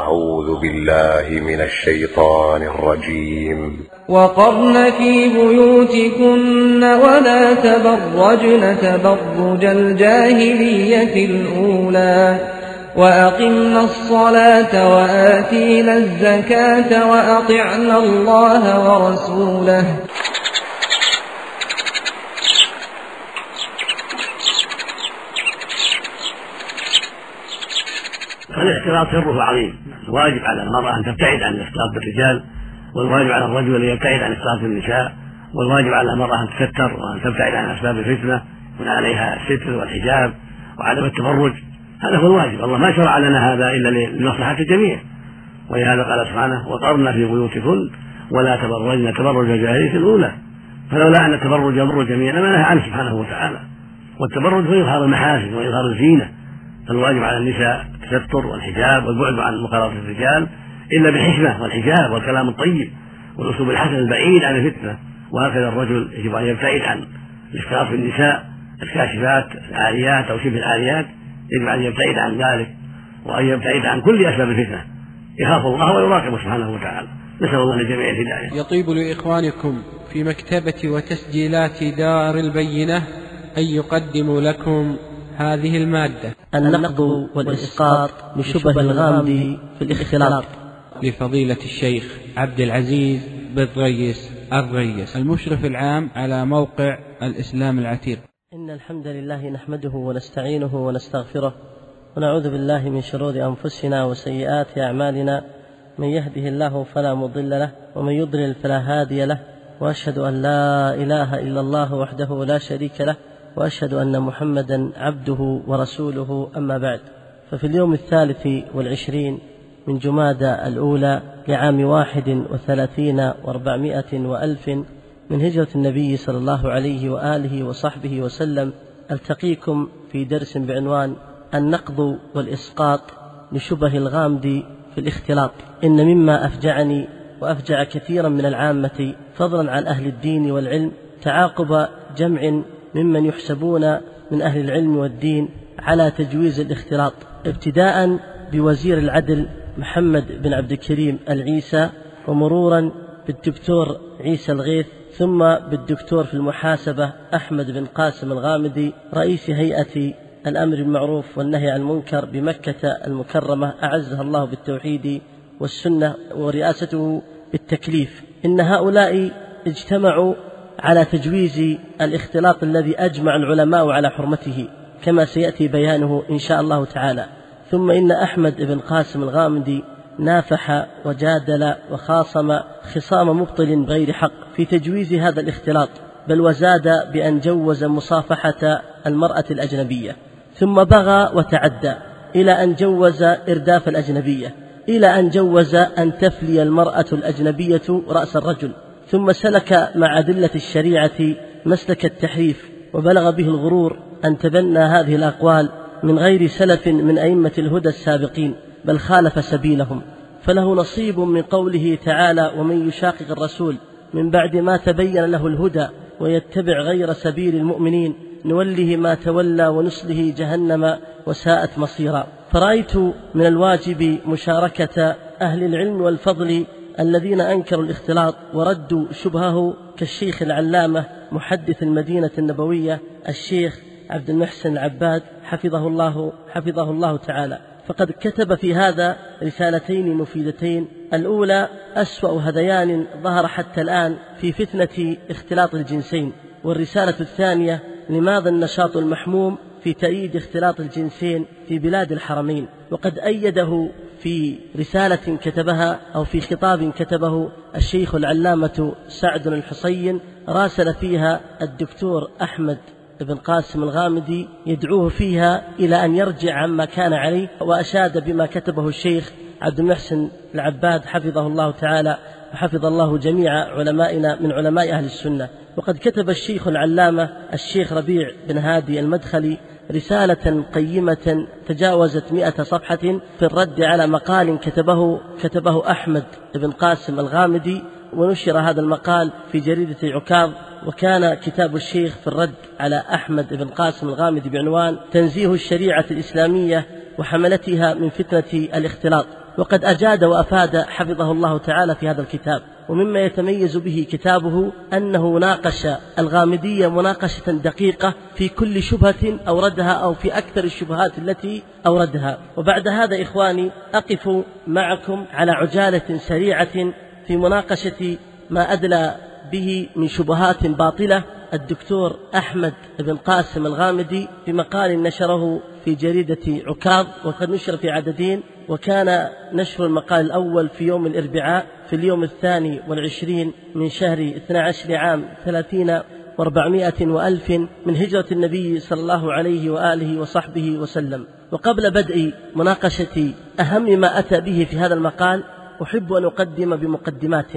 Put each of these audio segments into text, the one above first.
أعوذ بالله من الشيطان الرجيم. وقرن في بيوتكن ولا تبرجن تبرج الجاهلية الأولى وأقمنا الصلاة وآتينا الزكاة وأطعنا الله ورسوله. الاختلاط سره عظيم. الواجب على المرأة أن تبتعد عن الاختلاط بالرجال والواجب على الرجل أن يبتعد عن اختلاط النساء والواجب على المرأة أن تستر وأن تبتعد عن أسباب الفتنة يكون عليها الستر والحجاب وعدم التبرج. هذا هو الواجب. الله ما شرع لنا هذا إلا لمصلحة الجميع. ولهذا قال سبحانه وقرن في بيوتكن ولا تبرجن تبرج الجاهلية الأولى فلولا أن التبرج يضر الجميع لما نهى عنه سبحانه وتعالى. والتبرج هو إظهار المحاسن وإظهار الزينة. فالواجب على النساء التستر والحجاب والبعد عن مخالطة الرجال إلا بالحكمة والحجاب والكلام الطيب والأسلوب الحسن البعيد عن الفتنة. وهكذا الرجل يجب أن يبتعد عن الاختلاط بالنساء الكاشفات العاريات أو شبه العاريات. يجب أن يبتعد عن ذلك وأن يبتعد عن كل أسباب الفتنة. يخاف الله ويراقب سبحانه وتعالى. نسأل الله للجميع الهداية. يطيب لإخوانكم في مكتبة وتسجيلات دار البينة أن يقدموا لكم هذه المادة. النقد والإسقاط لشبه الغامض في الاختلاط. لفضيلة الشيخ عبد العزيز بن ريس الريس المشرف العام على موقع الإسلام العتيق. إن الحمد لله نحمده ونستعينه ونستغفره ونعوذ بالله من شرور أنفسنا وسيئات أعمالنا. من يهده الله فلا مضل له ومن يضلل فلا هادي له وأشهد أن لا إله إلا الله وحده لا شريك له وأشهد أن محمدا عبده ورسوله أما بعد. ففي اليوم الثالث والعشرين من جمادى الأولى لعام واحد وثلاثين وأربعمائة وألف من هجرة النبي صلى الله عليه وآله وصحبه وسلم ألتقيكم في درس بعنوان النقض والإسقاط لشبه الغامض في الاختلاط. إن مما أفجعني وأفجع كثيرا من العامة فضلا عن أهل الدين والعلم تعاقب جمع ممن يحسبون من أهل العلم والدين على تجويز الاختلاط ابتداء بوزير العدل محمد بن عبد الكريم العيسى ومرورا بالدكتور عيسى الغيث ثم بالدكتور في المحاسبة أحمد بن قاسم الغامدي رئيس هيئة الأمر بالمعروف والنهي عن المنكر بمكة المكرمة أعزها الله بالتوحيد والسنة ورئاسته بالتكليف. إن هؤلاء اجتمعوا على تجويز الاختلاط الذي أجمع العلماء على حرمته كما سيأتي بيانه إن شاء الله تعالى. ثم إن أحمد بن قاسم الغامدي نافح وجادل وخاصم خصام مبطل بغير حق في تجويز هذا الاختلاط بل وزاد بأن جوز مصافحة المرأة الأجنبية. ثم بغى وتعدى إلى أن جوز إرداف الأجنبية إلى أن جوز أن تفلي المرأة الأجنبية رأس الرجل. ثم سلك مع أدلة الشريعة مسلك التحريف وبلغ به الغرور أن تبنى هذه الأقوال من غير سلف من أئمة الهدى السابقين بل خالف سبيلهم. فله نصيب من قوله تعالى ومن يشاقق الرسول من بعد ما تبين له الهدى ويتبع غير سبيل المؤمنين نوله ما تولى ونصله جهنم وساءت مصيرا. فرأيت من الواجب مشاركة أهل العلم والفضل الذين أنكروا الاختلاط وردوا شبهه كالشيخ العلامة محدث المدينة النبوية الشيخ عبد المحسن العباد حفظه الله حفظه الله تعالى. فقد كتب في هذا رسالتين مفيدتين. الأولى أسوأ هذيان ظهر حتى الآن في فتنة اختلاط الجنسين. والرسالة الثانية لماذا النشاط المحموم في تأييد اختلاط الجنسين في بلاد الحرمين؟ وقد أيده في رسالة كتبها أو في خطاب كتبه الشيخ العلامة سعد الحصين راسل فيها الدكتور أحمد بن قاسم الغامدي يدعوه فيها إلى أن يرجع عما كان عليه وأشاد بما كتبه الشيخ عبد المحسن العباد حفظه الله تعالى وحفظ الله جميع علمائنا من علماء أهل السنة. وقد كتب الشيخ العلامة الشيخ ربيع بن هادي المدخلي رسالة قيمة تجاوزت مئة صفحة في الرد على مقال كتبه كتبه أحمد بن قاسم الغامدي ونشر هذا المقال في جريدة عكاظ وكان كتاب الشيخ في الرد على أحمد بن قاسم الغامدي بعنوان تنزيه الشريعة الإسلامية وحملتها من فتنة الاختلاط. وقد أجاد وأفاد حفظه الله تعالى في هذا الكتاب. ومما يتميز به كتابه أنه ناقش الغامدية مناقشة دقيقة في كل شبهة أوردها أو في أكثر الشبهات التي أوردها. وبعد هذا إخواني أقف معكم على عجالة سريعة في مناقشة ما أدلى به من شبهات باطلة الدكتور أحمد بن قاسم الغامدي في مقال نشره في جريدة عكاظ وقد نشر في عددين وكان نشر المقال الأول في يوم الأربعاء في اليوم الثاني والعشرين من شهر 12 عام ثلاثين وأربعمائة وألف من هجرة النبي صلى الله عليه وآله وصحبه وسلم. وقبل بدء مناقشة أهم ما أتى به في هذا المقال أحب أن أقدم بمقدمات.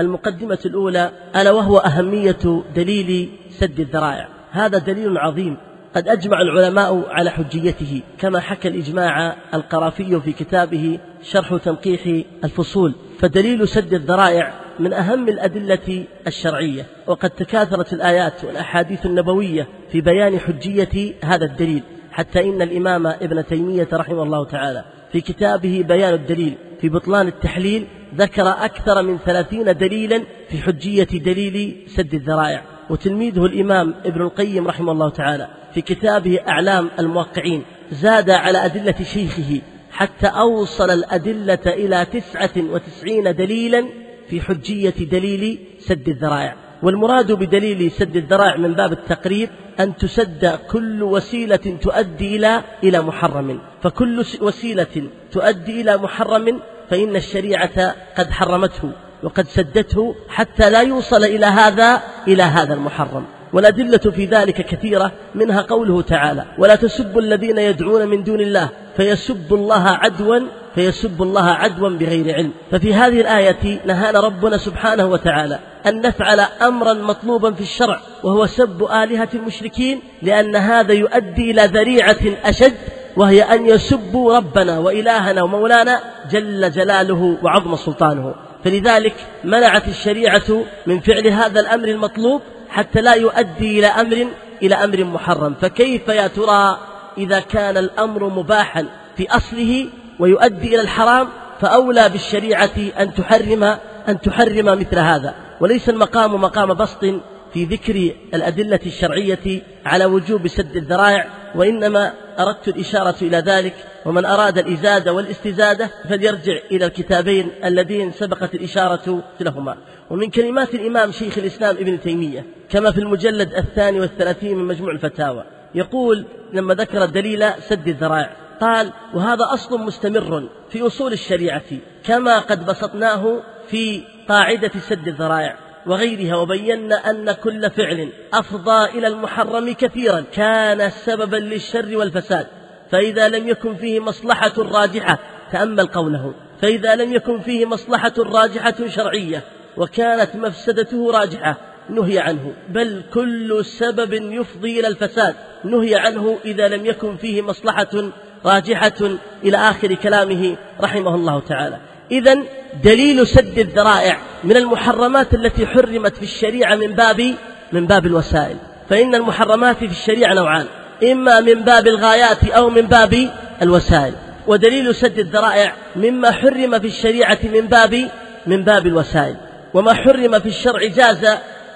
المقدمة الأولى ألا وهو أهمية دليل سد الذرائع. هذا دليل عظيم. قد أجمع العلماء على حجيته كما حكى الإجماع القرافي في كتابه شرح تنقيح الفصول. فدليل سد الذرائع من أهم الأدلة الشرعية وقد تكاثرت الآيات والأحاديث النبوية في بيان حجية هذا الدليل حتى إن الإمام ابن تيمية رحمه الله تعالى في كتابه بيان الدليل في بطلان التحليل ذكر أكثر من ثلاثين دليلا في حجية دليل سد الذرائع. وتلميذه الإمام ابن القيم رحمه الله تعالى. في كتابه أعلام الموقعين زاد على أدلة شيخه حتى أوصل الأدلة إلى تسعة وتسعين دليلا في حجية دليل سد الذرائع. والمراد بدليل سد الذرائع من باب التقريب أن تسد كل وسيلة تؤدي إلى إلى محرم. فكل وسيلة تؤدي إلى محرم فإن الشريعة قد حرمته وقد سدته حتى لا يوصل إلى هذا إلى هذا المحرم. والأدلة في ذلك كثيرة منها قوله تعالى ولا تسبوا الذين يدعون من دون الله فيسبوا الله عدوا فيسب الله عدوا بغير علم. ففي هذه الآية نهانا ربنا سبحانه وتعالى أن نفعل أمرا مطلوبا في الشرع وهو سب آلهة المشركين لأن هذا يؤدي إلى ذريعة أشد وهي أن يسبوا ربنا وإلهنا ومولانا جل جلاله وعظم سلطانه. فلذلك منعت الشريعة من فعل هذا الأمر المطلوب حتى لا يؤدي إلى أمر إلى أمر محرم. فكيف يا ترى إذا كان الأمر مباحا في أصله ويؤدي إلى الحرام؟ فأولى بالشريعة أن تحرم أن تحرم مثل هذا. وليس المقام مقام بسط في ذكر الأدلة الشرعية على وجوب سد الذرائع وإنما أردت الإشارة إلى ذلك ومن أراد الإزادة والاستزادة فليرجع إلى الكتابين اللذين سبقت الإشارة لهما. ومن كلمات الإمام شيخ الإسلام ابن تيمية كما في المجلد الثاني والثلاثين من مجموع الفتاوى يقول لما ذكر دليل سد الذرائع قال وهذا أصل مستمر في أصول الشريعة كما قد بسطناه في قاعدة سد الذرائع وغيرها وبينا أن كل فعل أفضى إلى المحرم كثيرا كان سببا للشر والفساد فإذا لم يكن فيه مصلحة راجحة تأمل قوله فإذا لم يكن فيه مصلحة راجحة شرعية وكانت مفسدته راجحة نهي عنه بل كل سبب يفضي إلى الفساد نهي عنه إذا لم يكن فيه مصلحة راجحة إلى آخر كلامه رحمه الله تعالى. إذا دليل سد الذرائع من المحرمات التي حرمت في الشريعة من باب من باب الوسائل. فإن المحرمات في الشريعة نوعان. إما من باب الغايات أو من باب الوسائل. ودليل سد الذرائع مما حرم في الشريعة من باب من باب الوسائل. وما حرم في الشرع جاز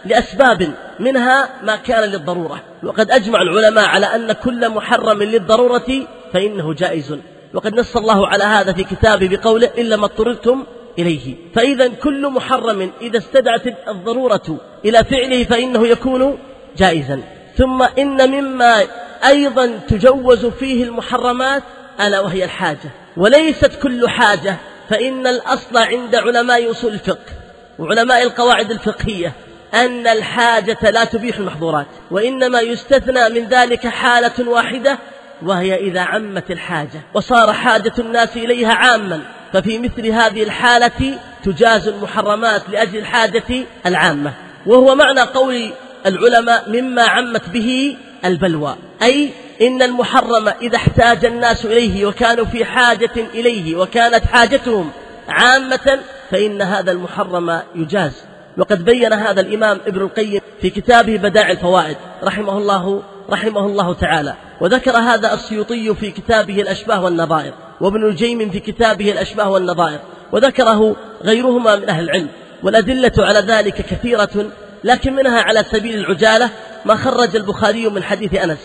لأسباب منها ما كان للضرورة. وقد أجمع العلماء على أن كل محرم للضرورة فإنه جائز. وقد نص الله على هذا في كتابه بقوله إلا ما اضطررتم إليه. فإذا كل محرم إذا استدعت الضرورة إلى فعله فإنه يكون جائزا. ثم إن مما أيضا تجوز فيه المحرمات ألا وهي الحاجة. وليست كل حاجة فإن الأصل عند علماء أصول الفقه وعلماء القواعد الفقهية أن الحاجة لا تبيح المحظورات وإنما يستثنى من ذلك حالة واحدة وهي إذا عمت الحاجة وصار حاجة الناس إليها عاما ففي مثل هذه الحالة تجاز المحرمات لأجل الحاجة العامة. وهو معنى قول العلماء مما عمت به البلوى أي إن المحرم إذا احتاج الناس إليه وكانوا في حاجة إليه وكانت حاجتهم عامة فإن هذا المحرم يجاز. وقد بين هذا الإمام ابن القيم في كتابه بدائع الفوائد رحمه الله رحمه الله تعالى. وذكر هذا السيوطي في كتابه الأشباه والنظائر وابن الجيم في كتابه الأشباه والنظائر وذكره غيرهما من أهل العلم والأدلة على ذلك كثيرة لكن منها على سبيل العجالة ما خرج البخاري من حديث أنس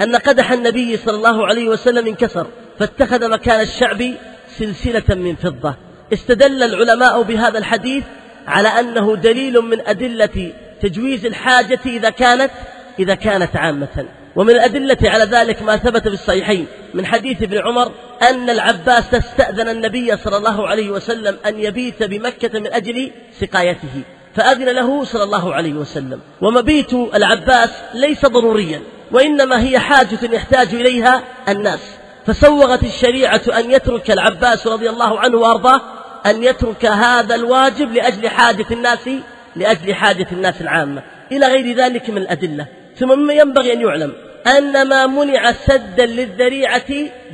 أن قدح النبي صلى الله عليه وسلم انكسر فاتخذ مكان الشعب سلسلة من فضة. استدل العلماء بهذا الحديث على أنه دليل من أدلة تجويز الحاجة إذا كانت إذا كانت عامة. ومن الأدلة على ذلك ما ثبت في الصحيحين من حديث ابن عمر أن العباس استأذن النبي صلى الله عليه وسلم أن يبيت بمكة من أجل سقايته فأذن له صلى الله عليه وسلم. ومبيت العباس ليس ضروريا وإنما هي حاجة يحتاج إليها الناس. فسوغت الشريعة أن يترك العباس رضي الله عنه وأرضاه أن يترك هذا الواجب لأجل حاجة الناس لأجل حاجة الناس العامة. إلى غير ذلك من الأدلة. ثم مما ينبغي أن يعلم أن ما منع سدا للذريعة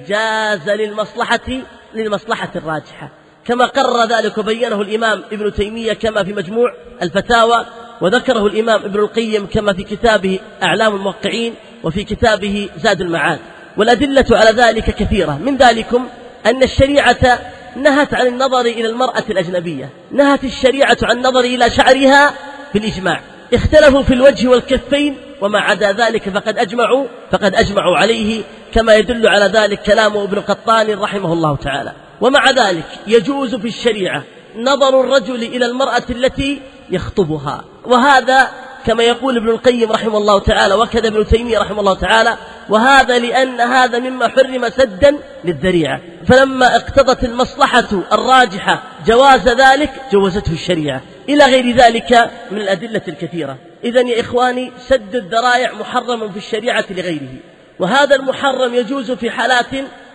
جاز للمصلحة للمصلحة الراجحة. كما قرر ذلك وبينه الإمام ابن تيمية كما في مجموع الفتاوى وذكره الإمام ابن القيم كما في كتابه أعلام الموقعين وفي كتابه زاد المعاد. والأدلة على ذلك كثيرة. من ذلكم أن الشريعة نهت عن النظر إلى المرأة الأجنبية. نهت الشريعة عن النظر إلى شعرها بالإجماع اختلفوا في الوجه والكفين وما عدا ذلك فقد أجمعوا فقد أجمعوا عليه كما يدل على ذلك كلام ابن قطان رحمه الله تعالى. ومع ذلك يجوز في الشريعة نظر الرجل إلى المرأة التي يخطبها. وهذا كما يقول ابن القيم رحمه الله تعالى وكذا ابن تيمية رحمه الله تعالى وهذا لأن هذا مما حرم سدا للذريعة. فلما اقتضت المصلحة الراجحة جواز ذلك جوزته الشريعة. إلى غير ذلك من الأدلة الكثيرة. إذا يا إخواني سد الذرائع محرم في الشريعة لغيره. وهذا المحرم يجوز في حالات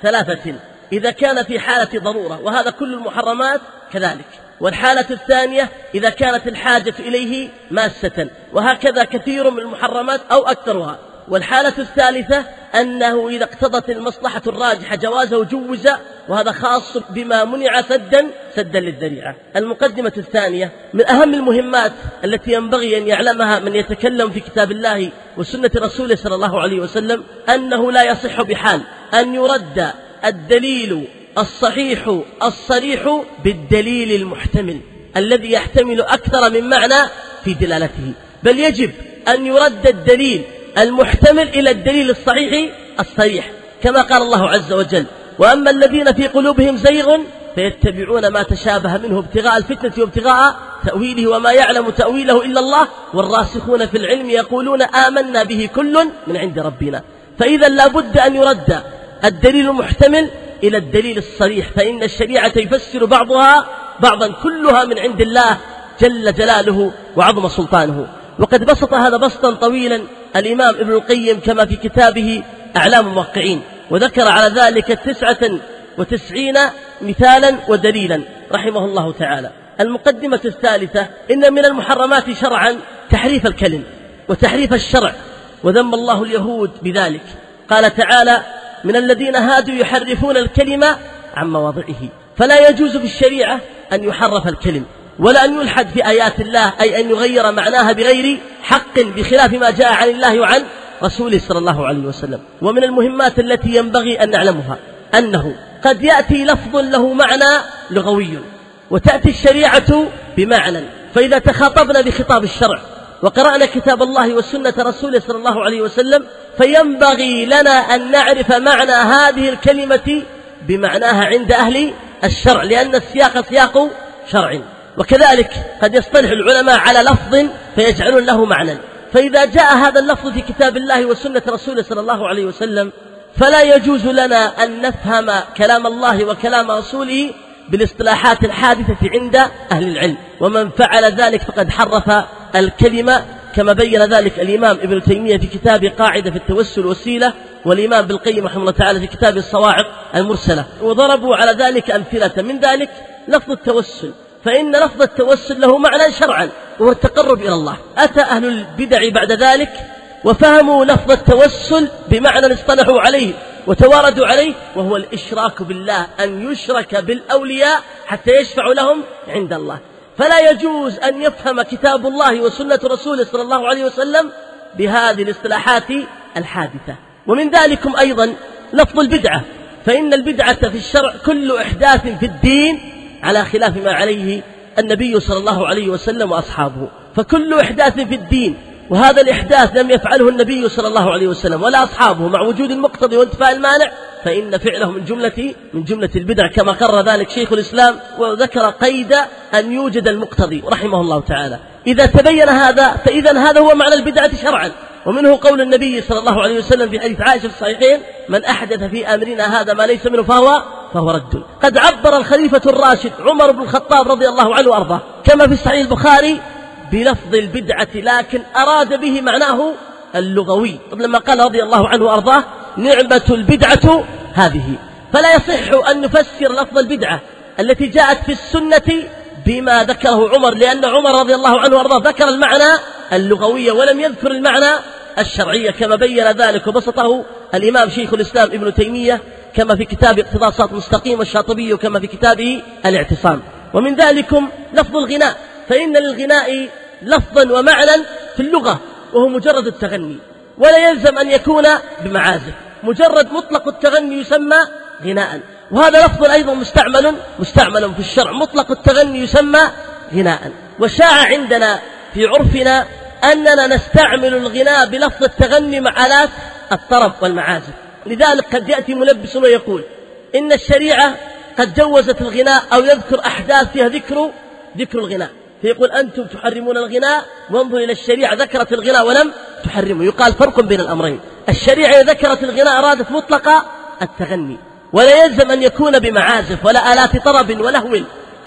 ثلاثة. إذا كان في حالة ضرورة وهذا كل المحرمات كذلك. والحالة الثانية إذا كانت الحاجة إليه ماسة. وهكذا كثير من المحرمات أو أكثرها. والحالة الثالثة أنه إذا اقتضت المصلحة الراجحة جوازه جوز وهذا خاص بما منع سدا سدا للذريعة. المقدمة الثانية من أهم المهمات التي ينبغي أن يعلمها من يتكلم في كتاب الله وسنة رسوله صلى الله عليه وسلم أنه لا يصح بحال أن يرد الدليل الصحيح الصريح بالدليل المحتمل الذي يحتمل أكثر من معنى في دلالته. بل يجب أن يرد الدليل المحتمل إلى الدليل الصحيح الصريح كما قال الله عز وجل وأما الذين في قلوبهم زيغ فيتبعون ما تشابه منه ابتغاء الفتنة وابتغاء تأويله وما يعلم تأويله إلا الله والراسخون في العلم يقولون آمنا به كل من عند ربنا. فإذا لا بد أن يرد الدليل المحتمل إلى الدليل الصريح فإن الشريعة يفسر بعضها بعضا كلها من عند الله جل جلاله وعظم سلطانه. وقد بسط هذا بسطا طويلا الإمام ابن القيم كما في كتابه أعلام الموقعين وذكر على ذلك تسعة وتسعين مثالا ودليلا رحمه الله تعالى. المقدمة الثالثة إن من المحرمات شرعا تحريف الكلم وتحريف الشرع وذم الله اليهود بذلك. قال تعالى من الذين هادوا يحرفون الكلمة عن مواضعه فلا يجوز في الشريعة أن يحرف الكلم ولا أن يلحد في آيات الله أي أن يغير معناها بغير حق بخلاف ما جاء عن الله وعن رسوله صلى الله عليه وسلم. ومن المهمات التي ينبغي أن نعلمها أنه قد يأتي لفظ له معنى لغوي وتأتي الشريعة بمعنى. فإذا تخاطبنا بخطاب الشرع وقرأنا كتاب الله وسنة رسوله صلى الله عليه وسلم فينبغي لنا أن نعرف معنى هذه الكلمة بمعناها عند أهل الشرع لأن السياق سياق شرع. وكذلك قد يصطلح العلماء على لفظ فيجعلون له معنى. فإذا جاء هذا اللفظ في كتاب الله وسنة رسوله صلى الله عليه وسلم فلا يجوز لنا أن نفهم كلام الله وكلام رسوله بالاصطلاحات الحادثة عند أهل العلم. ومن فعل ذلك فقد حرف الكلمة كما بين ذلك الإمام ابن تيمية في كتاب قاعدة في التوسل وسيلة والإمام بالقيم رحمه الله تعالى في كتاب الصواعق المرسلة. وضربوا على ذلك أمثلة. من ذلك لفظ التوسل. فإن لفظ التوسل له معنى شرعا وهو التقرب إلى الله. أتى أهل البدع بعد ذلك وفهموا لفظ التوسل بمعنى اصطلحوا عليه وتواردوا عليه وهو الإشراك بالله أن يشرك بالأولياء حتى يشفع لهم عند الله. فلا يجوز أن يفهم كتاب الله وسنة رسوله صلى الله عليه وسلم بهذه الاصطلاحات الحادثة. ومن ذلكم أيضا لفظ البدعة. فإن البدعة في الشرع كل إحداث في الدين على خلاف ما عليه النبي صلى الله عليه وسلم وأصحابه. فكل إحداث في الدين وهذا الإحداث لم يفعله النبي صلى الله عليه وسلم ولا أصحابه مع وجود المقتضي وانتفاء المانع فإن فعله من جملة من جملة البدع كما قرر ذلك شيخ الإسلام وذكر قيد أن يوجد المقتضي رحمه الله تعالى. إذا تبين هذا فإذا هذا هو معنى البدعة شرعا. ومنه قول النبي صلى الله عليه وسلم في حديث عائشة في الصحيحين من أحدث في أمرنا هذا ما ليس منه فهو فهو رد. قد عبر الخليفة الراشد عمر بن الخطاب رضي الله عنه وأرضاه كما في صحيح البخاري بلفظ البدعة لكن أراد به معناه اللغوي. لما قال رضي الله عنه وأرضاه نعمة البدعة هذه. فلا يصح أن نفسر لفظ البدعة التي جاءت في السنة بما ذكره عمر لأن عمر رضي الله عنه وأرضاه ذكر المعنى اللغوي ولم يذكر المعنى الشرعية كما بين ذلك وبسطه الإمام شيخ الإسلام ابن تيمية كما في كتاب اقتضاء صراط مستقيم والشاطبي وكما في كتابه الاعتصام. ومن ذلكم لفظ الغناء فإن للغناء لفظا ومعنى في اللغة وهو مجرد التغني. ولا يلزم أن يكون بمعازف. مجرد مطلق التغني يسمى غناء. وهذا لفظ أيضا مستعمل مستعمل في الشرع. مطلق التغني يسمى غناء. وشاع عندنا في عرفنا أننا نستعمل الغناء بلفظ التغني مع آلات الطرب والمعازف. لذلك قد يأتي ملبس ويقول إن الشريعة قد جوزت الغناء أو يذكر أحداث فيها ذكر ذكر الغناء. فيقول أنتم تحرمون الغناء؟ وانظر إلى الشريعة ذكرت الغناء ولم تحرمه. يقال فرق بين الأمرين. الشريعة ذكرت الغناء أرادت مطلق التغني. ولا يلزم أن يكون بمعازف ولا آلات طرب ولهو.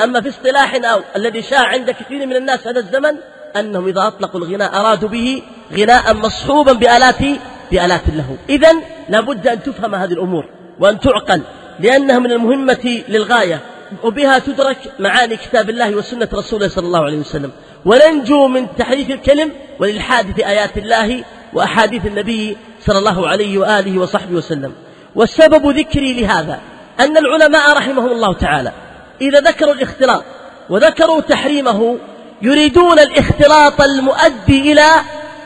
أما في اصطلاح أو الذي شاع عند كثير من الناس هذا الزمن أنهم إذا أطلقوا الغناء أرادوا به غناء مصحوبا بآلات بآلات اللهو إذا لابد أن تفهم هذه الأمور وأن تعقل لأنها من المهمة للغاية وبها تدرك معاني كتاب الله وسنة رسوله صلى الله عليه وسلم. وننجو من تحريف الكلم والإلحاد في آيات الله وأحاديث النبي صلى الله عليه وآله وصحبه وسلم. والسبب ذكري لهذا أن العلماء رحمهم الله تعالى إذا ذكروا الاختلاط وذكروا تحريمه يريدون الاختلاط المؤدي إلى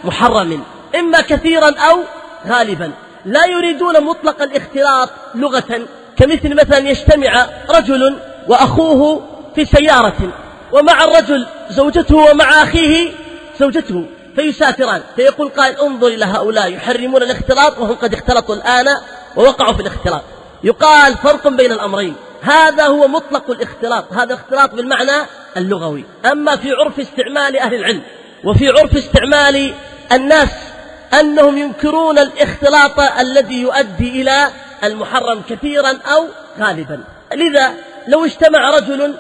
محرم إما كثيرا أو غالبا. لا يريدون مطلق الاختلاط لغة كمثل مثلا يجتمع رجل وأخوه في سيارة ومع الرجل زوجته ومع أخيه زوجته فيسافران. فيقول قائل انظر إلى هؤلاء يحرمون الاختلاط وهم قد اختلطوا الآن ووقعوا في الاختلاط. يقال فرق بين الأمرين. هذا هو مطلق الاختلاط هذا اختلاط بالمعنى اللغوي. أما في عرف استعمال أهل العلم وفي عرف استعمال الناس أنهم ينكرون الاختلاط الذي يؤدي إلى المحرم كثيرا أو غالبا. لذا لو اجتمع رجل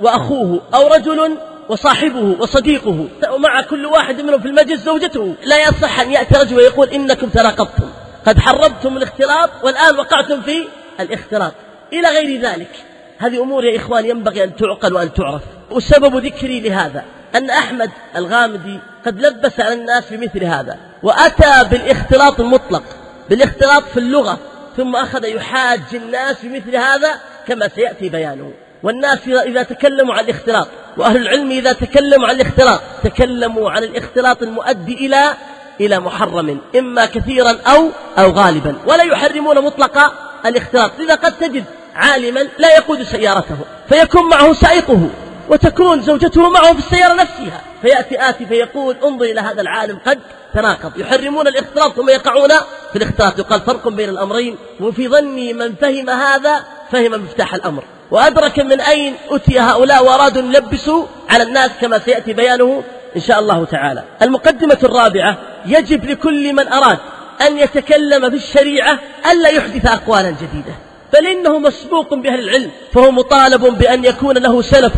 وأخوه أو رجل وصاحبه وصديقه ومع كل واحد منهم في المجلس زوجته لا يصح أن يأتي رجل ويقول إنكم تناقضتم قد حرمتم الاختلاط والآن وقعتم في الاختلاط. إلى غير ذلك. هذه أمور يا إخوان ينبغي أن تعقل وأن تعرف. وسبب ذكري لهذا أن أحمد الغامدي قد لبس على الناس بمثل هذا وأتى بالاختلاط المطلق بالاختلاط في اللغة ثم أخذ يحاج الناس بمثل هذا كما سيأتي بيانه. والناس إذا تكلموا عن الاختلاط وأهل العلم إذا تكلموا عن الاختلاط تكلموا عن الاختلاط المؤدي إلى إلى محرم إما كثيرا أو أو غالبا. ولا يحرمون مطلق الاختلاط. لذا قد تجد عالما لا يقود سيارته فيكون معه سائقه وتكون زوجته معه في السيارة نفسها. فيأتي آتي فيقول انظر إلى هذا العالم قد تناقض. يحرمون الاختلاط ثم يقعون. في الاختلاط يقال فرق بين الأمرين. وفي ظني من فهم هذا فهم مفتاح الأمر. وأدرك من أين أتي هؤلاء وأرادوا أن يلبسوا على الناس كما سيأتي بيانه إن شاء الله تعالى. المقدمة الرابعة يجب لكل من أراد أن يتكلم في الشريعة ألا يحدث أقوالا جديدة. بل إنه مسبوق بأهل العلم فهو مطالب بأن يكون له سلف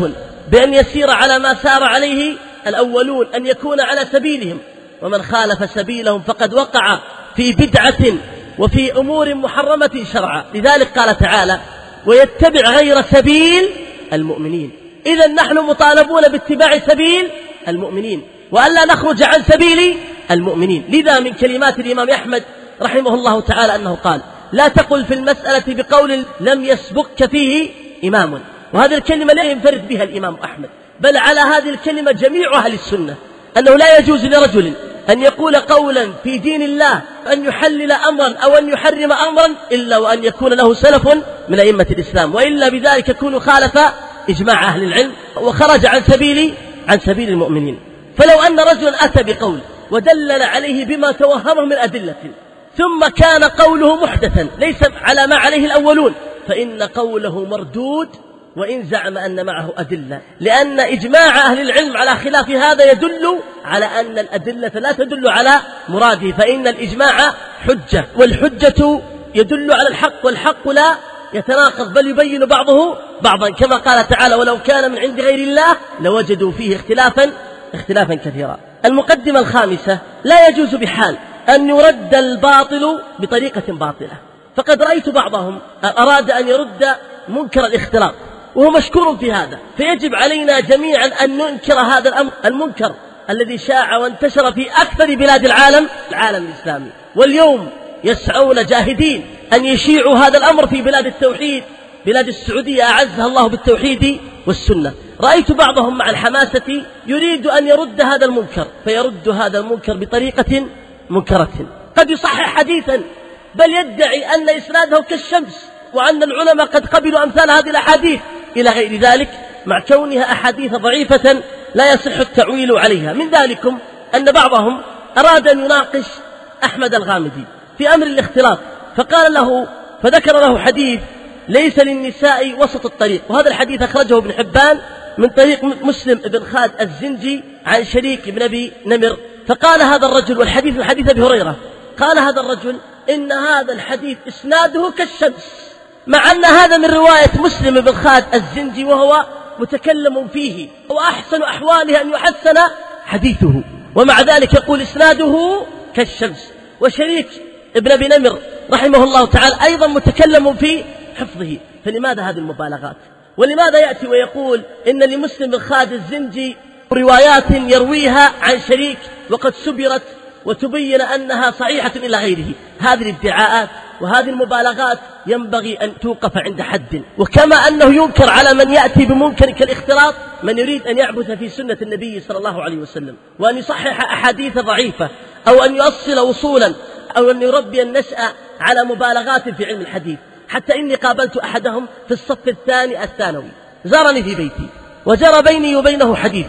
بأن يسير على ما سار عليه الأولون أن يكون على سبيلهم. ومن خالف سبيلهم فقد وقع في بدعة وفي أمور محرمة شرعا. لذلك قال تعالى ويتبع غير سبيل المؤمنين إذا نحن مطالبون باتباع سبيل المؤمنين وألا نخرج عن سبيل المؤمنين. لذا من كلمات الإمام أحمد رحمه الله تعالى أنه قال لا تقل في المسألة بقول لم يسبقك فيه إمام. وهذه الكلمة لا ينفرد بها الإمام أحمد بل على هذه الكلمة جميع أهل السنة أنه لا يجوز لرجل أن يقول قولا في دين الله أن يحلل أمرا أو أن يحرم أمرا إلا وأن يكون له سلف من أئمة الإسلام وإلا بذلك يكون خالف إجماع أهل العلم وخرج عن سبيل عن سبيل المؤمنين. فلو أن رجلا أتى بقول ودلل عليه بما توهمه من أدلة ثم كان قوله محدثا ليس على ما عليه الأولون. فإن قوله مردود وإن زعم أن معه أدلة. لأن إجماع أهل العلم على خلاف هذا يدل على أن الأدلة لا تدل على مراده. فإن الإجماع حجة والحجة يدل على الحق والحق لا يتناقض بل يبين بعضه بعضا. كما قال تعالى ولو كان من عند غير الله لوجدوا فيه اختلافا اختلافا كثيرا. المقدمة الخامسة لا يجوز بحال. أن يرد الباطل بطريقة باطلة. فقد رأيت بعضهم أراد أن يرد منكر الاختلاط وهو مشكور في هذا. فيجب علينا جميعا أن ننكر هذا الأمر المنكر الذي شاع وانتشر في أكثر بلاد العالم العالم الإسلامي. واليوم يسعون جاهدين أن يشيعوا هذا الأمر في بلاد التوحيد. بلاد السعودية أعزها الله بالتوحيد والسنة. رأيت بعضهم مع الحماسة يريد أن يرد هذا المنكر فيرد هذا المنكر بطريقة منكرة. قد يصحح حديثا بل يدعي أن إسناده كالشمس وأن العلماء قد قبلوا أمثال هذه الأحاديث. إلى غير ذلك مع كونها أحاديث ضعيفة لا يصح التعويل عليها. من ذلكم أن بعضهم أراد أن يناقش أحمد الغامدي في أمر الاختلاط. فقال له فذكر له حديث ليس للنساء وسط الطريق. وهذا الحديث أخرجه ابن حبان من طريق مسلم بن خالد الزنجي عن شريك بن أبي نمر. فقال هذا الرجل والحديث من حديث أبي هريرة قال هذا الرجل إن هذا الحديث إسناده كالشمس مع أن هذا من رواية مسلم بن خالد الزنجي وهو متكلم فيه وأحسن أحواله أن يحسن حديثه ومع ذلك يقول إسناده كالشمس. وشريك ابن أبي نمر رحمه الله تعالى أيضا متكلم في حفظه فلماذا هذه المبالغات؟ ولماذا يأتي ويقول إن لمسلم بن خالد الزنجي روايات يرويها عن شريك وقد سبرت وتبين أنها صحيحة إلى غيره. هذه الادعاءات وهذه المبالغات ينبغي أن توقف عند حد. وكما أنه ينكر على من يأتي بمنكر كالاختلاط من يريد أن يعبث في سنة النبي صلى الله عليه وسلم. وأن يصحح أحاديث ضعيفة أو أن يؤصل وصولا أو أن يربي النشأة على مبالغات في علم الحديث. حتى إني قابلت أحدهم في الصف الثاني الثانوي. زارني في بيتي وجرى بيني وبينه حديث.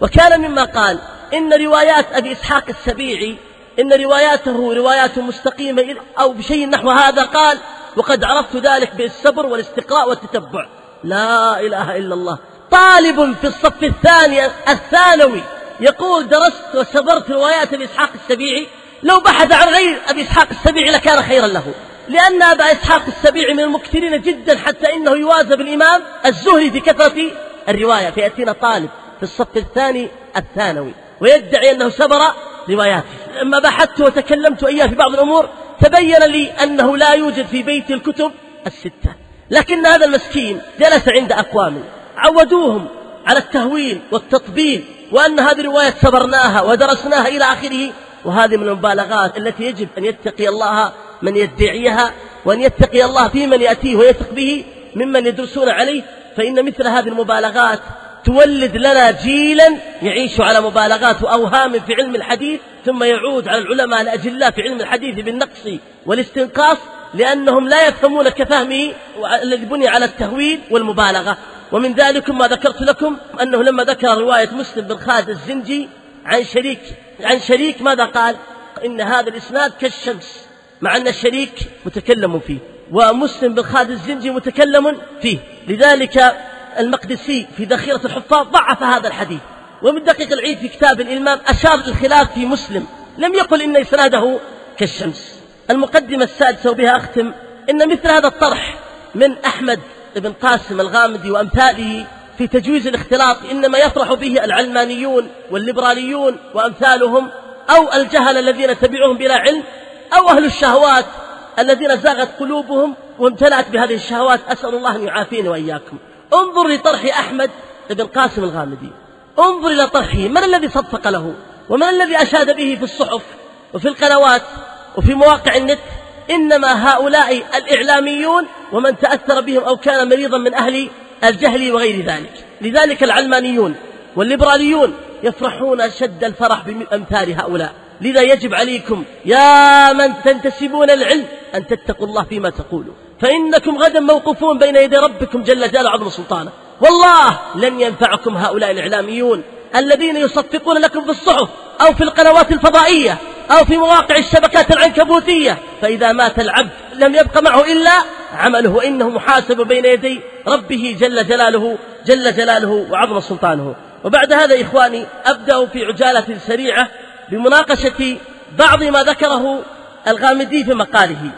وكان مما قال إن روايات أبي إسحاق السبيعي إن رواياته روايات مستقيمة أو بشيء نحو هذا قال وقد عرفت ذلك بالصبر والاستقراء والتتبع. لا إله إلا الله. طالب في الصف الثاني الثانوي يقول درست وصبرت روايات أبي إسحاق السبيعي لو بحث عن غير أبي إسحاق السبيعي لكان خيرا له. لأن أبا إسحاق السبيعي من المكثرين جدا حتى إنه يوازى بالإمام الزهري في كثرة الرواية فيأتينا طالب في الصف الثاني الثانوي. ويدعي أنه سبر رواياته. لما بحثت وتكلمت إياه في بعض الأمور تبين لي أنه لا يوجد في بيت الكتب الستة. لكن هذا المسكين جلس عند أقوام. عودوهم على التهويل والتطبيل وأن هذه الرواية سبرناها ودرسناها إلى آخره. وهذه من المبالغات التي يجب أن يتقي الله من يدعيها وأن يتقي الله في من يأتيه ويثق به ممن يدرسون عليه. فإن مثل هذه المبالغات تولد لنا جيلا يعيش على مبالغات وأوهام في علم الحديث ثم يعود على العلماء الأجلاء في علم الحديث بالنقص والاستنقاص لأنهم لا يفهمون كفهمه الذي بني على التهويل والمبالغة. ومن ذلك ما ذكرت لكم أنه لما ذكر رواية مسلم بن خالد الزنجي عن شريك عن شريك ماذا قال؟ إن هذا الإسناد كالشمس مع أن الشريك متكلم فيه ومسلم بن خالد الزنجي متكلم فيه. لذلك المقدسي في ذخيرة الحفاظ ضعف هذا الحديث. ومن دقيق العيد في كتاب الإمام أشار الخلاف في مسلم. لم يقل إن إسناده كالشمس. المقدمة السادسة وبها أختم. إن مثل هذا الطرح من أحمد بن قاسم الغامدي وأمثاله في تجويز الاختلاط إنما يفرح به العلمانيون والليبراليون وأمثالهم أو الجهل الذين تبعهم بلا علم أو أهل الشهوات الذين زاغت قلوبهم وامتلأت بهذه الشهوات. أسأل الله أن يعافيني وإياكم. انظر لطرح أحمد بن قاسم الغامدي. انظر إلى طرحه من الذي صدق له؟ ومن الذي أشاد به في الصحف وفي القنوات وفي مواقع النت؟ إنما هؤلاء الإعلاميون ومن تأثر بهم أو كان مريضا من أهل الجهل وغير ذلك. لذلك العلمانيون والليبراليون يفرحون شد الفرح بأمثال هؤلاء. لذا يجب عليكم يا من تنتسبون العلم أن تتقوا الله فيما تقولوا فإنكم غدا موقوفون بين يدي ربكم جل جلاله عظم سلطانه. والله لن ينفعكم هؤلاء الإعلاميون الذين يصفقون لكم في الصحف أو في القنوات الفضائية أو في مواقع الشبكات العنكبوتية. فإذا مات العبد لم يبق معه إلا عمله وإنه محاسب بين يدي ربه جل جلاله جل جلاله وعظم سلطانه. وبعد هذا إخواني أبدأ في عجالة سريعة بمناقشة بعض ما ذكره الغامدي في مقاله.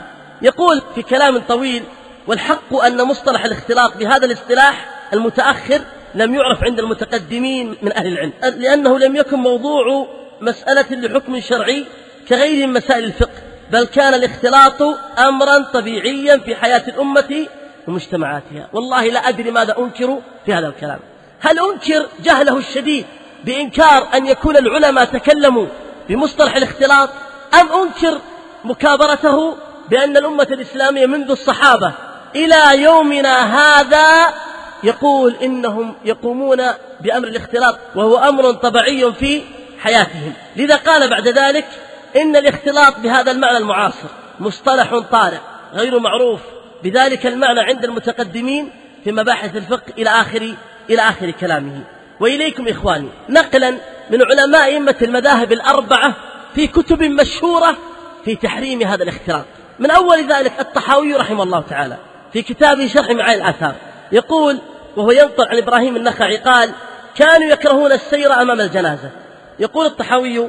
يقول في كلام طويل والحق أن مصطلح الاختلاط بهذا الاصطلاح المتأخر لم يعرف عند المتقدمين من أهل العلم لأنه لم يكن موضوع مسألة لحكم شرعي كغير من مسائل الفقه بل كان الاختلاط أمرا طبيعيا في حياة الأمة ومجتمعاتها. والله لا أدري ماذا أنكر في هذا الكلام. هل أنكر جهله الشديد بإنكار أن يكون العلماء تكلموا بمصطلح الاختلاط أم أنكر مكابرته بأن الأمة الإسلامية منذ الصحابة إلى يومنا هذا يقول إنهم يقومون بأمر الاختلاط وهو أمر طبيعي في حياتهم. لذا قال بعد ذلك إن الاختلاط بهذا المعنى المعاصر مصطلح طارئ غير معروف بذلك المعنى عند المتقدمين في مباحث الفقه إلى آخر إلى آخر كلامه. وإليكم إخواني نقلا من علماء أئمة المذاهب الأربعة في كتب مشهورة في تحريم هذا الاختلاط. من أول ذلك الطحاوي رحمه الله تعالى في كتابه شرح معاني الآثار. يقول وهو ينطق عن إبراهيم النخعي قال كانوا يكرهون السير أمام الجنازة. يقول الطحاوي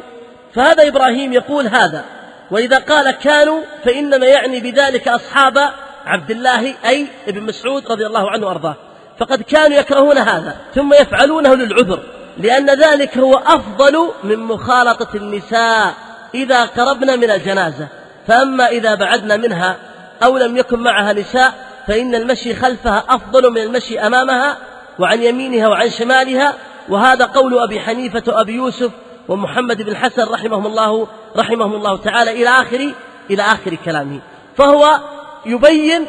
فهذا إبراهيم يقول هذا وإذا قال كانوا فإنما يعني بذلك أصحاب عبد الله أي ابن مسعود رضي الله عنه وأرضاه. فقد كانوا يكرهون هذا ثم يفعلونه للعذر لأن ذلك هو أفضل من مخالطة النساء إذا قربنا من الجنازة. فأما إذا بعدنا منها أو لم يكن معها نساء فإن المشي خلفها أفضل من المشي أمامها وعن يمينها وعن شمالها وهذا قول أبي حنيفة وأبي يوسف ومحمد بن الحسن رحمهم الله رحمهم الله تعالى إلى آخر إلى آخر كلامه. فهو يبين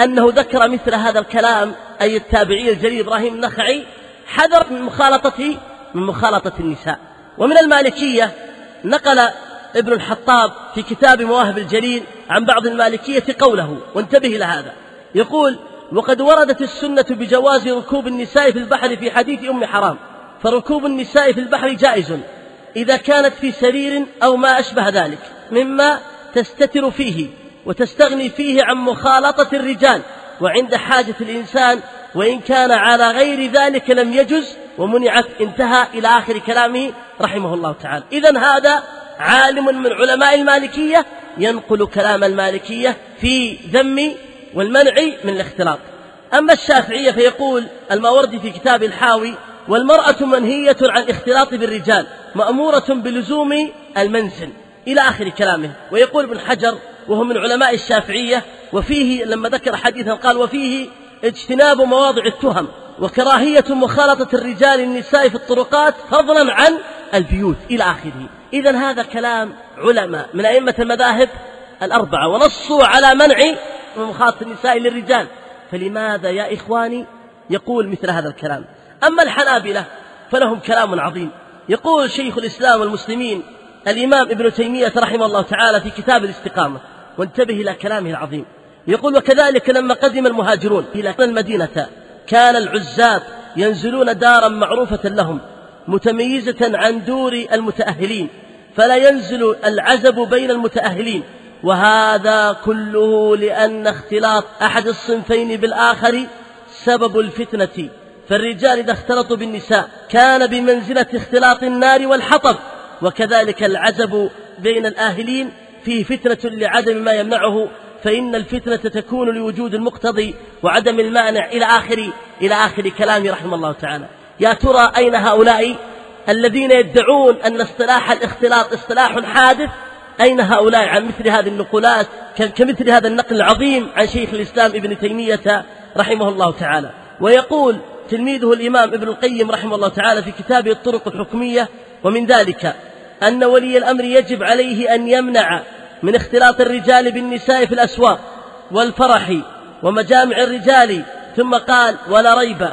أنه ذكر مثل هذا الكلام أي التابعي الجليل إبراهيم النخعي حذر من مخالطته من مخالطة النساء. ومن المالكية نقل ابن الحطاب في كتاب مواهب الجليل عن بعض المالكية قوله وانتبه إلى هذا. يقول وقد وردت السنة بجواز ركوب النساء في البحر في حديث أم حرام فركوب النساء في البحر جائز إذا كانت في سرير أو ما أشبه ذلك مما تستتر فيه وتستغني فيه عن مخالطة الرجال وعند حاجة الإنسان وإن كان على غير ذلك لم يجز ومنعت انتهى إلى آخر كلامه رحمه الله تعالى. إذا هذا عالم من علماء المالكية ينقل كلام المالكية في ذم والمنع من الاختلاط. أما الشافعية فيقول الماوردي في كتاب الحاوي والمرأة منهية عن الاختلاط بالرجال مأمورة بلزوم المنزل إلى آخر كلامه. ويقول ابن حجر وهو من علماء الشافعية وفيه لما ذكر حديثا قال وفيه اجتناب مواضع التهم وكراهية مخالطة الرجال النساء في الطرقات فضلا عن البيوت إلى آخره. إذا هذا كلام علماء من أئمة المذاهب الأربعة ونصوا على منع مخالطة النساء للرجال. فلماذا يا إخواني يقول مثل هذا الكلام؟ أما الحنابلة فلهم كلام عظيم. يقول شيخ الإسلام والمسلمين الإمام ابن تيمية رحمه الله تعالى في كتاب الاستقامة وانتبه إلى كلامه العظيم. يقول وكذلك لما قدم المهاجرون إلى المدينة كان العزاب ينزلون دارا معروفة لهم متميزة عن دور المتأهلين. فلا ينزل العزب بين المتأهلين. وهذا كله لأن اختلاط أحد الصنفين بالآخر سبب الفتنة. فالرجال إذا اختلطوا بالنساء كان بمنزلة اختلاط النار والحطب. وكذلك العزب بين الآهلين فيه فتنة لعدم ما يمنعه. فإن الفتنة تكون لوجود المقتضي وعدم المانع إلى آخر إلى آخر كلامه رحمه الله تعالى. يا ترى أين هؤلاء؟ الذين يدعون أن اصطلاح الاختلاط اصطلاح حادث أين هؤلاء؟ عن مثل هذه النقولات كمثل هذا النقل العظيم عن شيخ الإسلام ابن تيمية رحمه الله تعالى. ويقول تلميذه الإمام ابن القيم رحمه الله تعالى في كتابه الطرق الحكمية ومن ذلك أن ولي الأمر يجب عليه أن يمنع من اختلاط الرجال بالنساء في الأسواق والفرح ومجامع الرجال ثم قال ولا ريب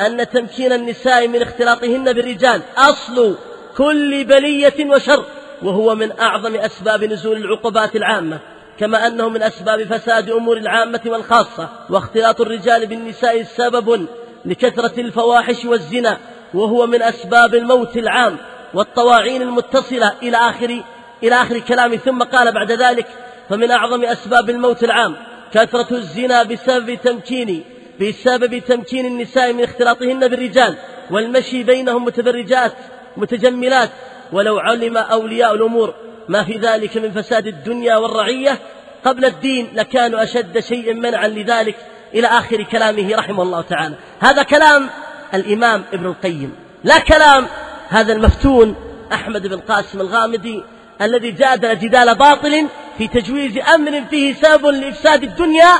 أن تمكين النساء من اختلاطهن بالرجال. أصل كل بلية وشر وهو من أعظم أسباب نزول العقوبات العامة كما أنه من أسباب فساد أمور العامة والخاصة. واختلاط الرجال بالنساء سبب لكثرة الفواحش والزنا وهو من أسباب الموت العام والطواعين المتصلة إلى آخر إلى آخر كلامه ثم قال بعد ذلك فمن أعظم أسباب الموت العام كثرة الزنا بسبب تمكين بسبب تمكين النساء من اختلاطهن بالرجال والمشي بينهم متبرجات متجملات ولو علم أولياء الأمور. ما في ذلك من فساد الدنيا والرعية. قبل الدين لكانوا أشد شيء منعا لذلك. إلى آخر كلامه رحمه الله تعالى. هذا كلام الإمام ابن القيم. لا كلام هذا المفتون أحمد بن قاسم الغامدي الذي جادل جدال باطل في تجويز أمر فيه سبب لإفساد الدنيا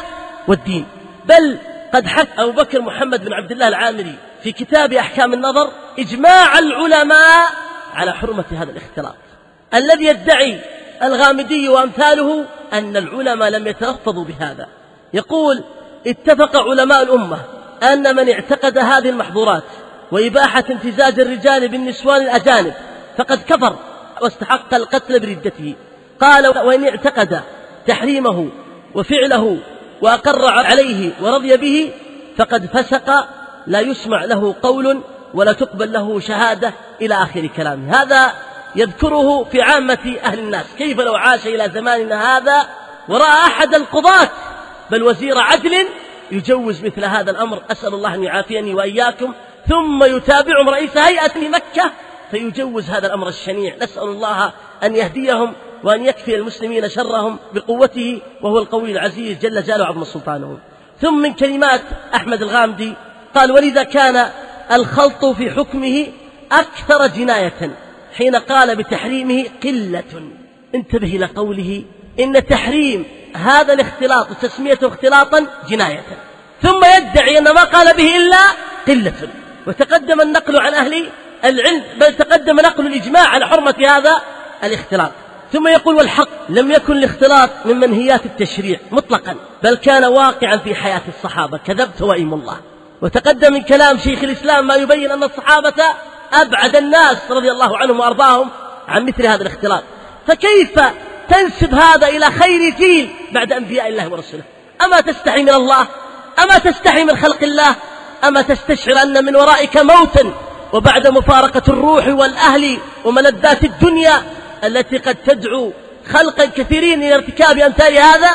والدين. بل قد حكى أبو بكر محمد بن عبد الله العامري في كتاب أحكام النظر إجماع العلماء على حرمة هذا الاختلاط. الذي يدعي الغامدي وأمثاله أن العلماء لم يتلفظوا بهذا. يقول اتفق علماء الأمة أن من اعتقد هذه المحظورات وإباحة امتزاج الرجال بالنسوان الأجانب فقد كفر واستحق القتل بردته. قال وإن اعتقد تحريمه وفعله وأقر عليه ورضي به فقد فسق لا يسمع له قول ولا تقبل له شهادة إلى آخر كلامه هذا يذكره في عامة أهل الناس. كيف لو عاش إلى زماننا هذا ورأى أحد القضاة بل وزير عدل يجوز مثل هذا الأمر. أسأل الله أن يعافيني وإياكم. ثم يتابعهم رئيس هيئة مكة فيجوز هذا الأمر الشنيع. نسأل الله أن يهديهم وأن يكفي المسلمين شرهم بقوته وهو القوي العزيز جل جلاله عظم سلطانه. ثم من كلمات أحمد الغامدي قال ولذا كان الخلط في حكمه أكثر جناية حين قال بتحريمه قلة انتبه إلى قوله إن تحريم هذا الاختلاط وتسميته اختلاطا جناية ثم يدعي أن ما قال به إلا قلة. وتقدم النقل عن أهل العلم بل تقدم نقل الإجماع على حرمة هذا الاختلاط. ثم يقول والحق لم يكن الاختلاط من منهيات التشريع مطلقا بل كان واقعا في حياة الصحابة. كذبت وإيم الله. وتقدم من كلام شيخ الإسلام ما يبين أن الصحابة أبعد الناس رضي الله عنهم وأرضاهم عن مثل هذا الاختلاط. فكيف تنسب هذا إلى خير جيل بعد أنبياء الله ورسله؟ أما تستحي من الله؟ أما تستحي من خلق الله؟ أما تستشعر أن من ورائك موتا وبعد مفارقة الروح والأهل وملذات الدنيا التي قد تدعو خلقا كثيرين إلى ارتكاب أمثال هذا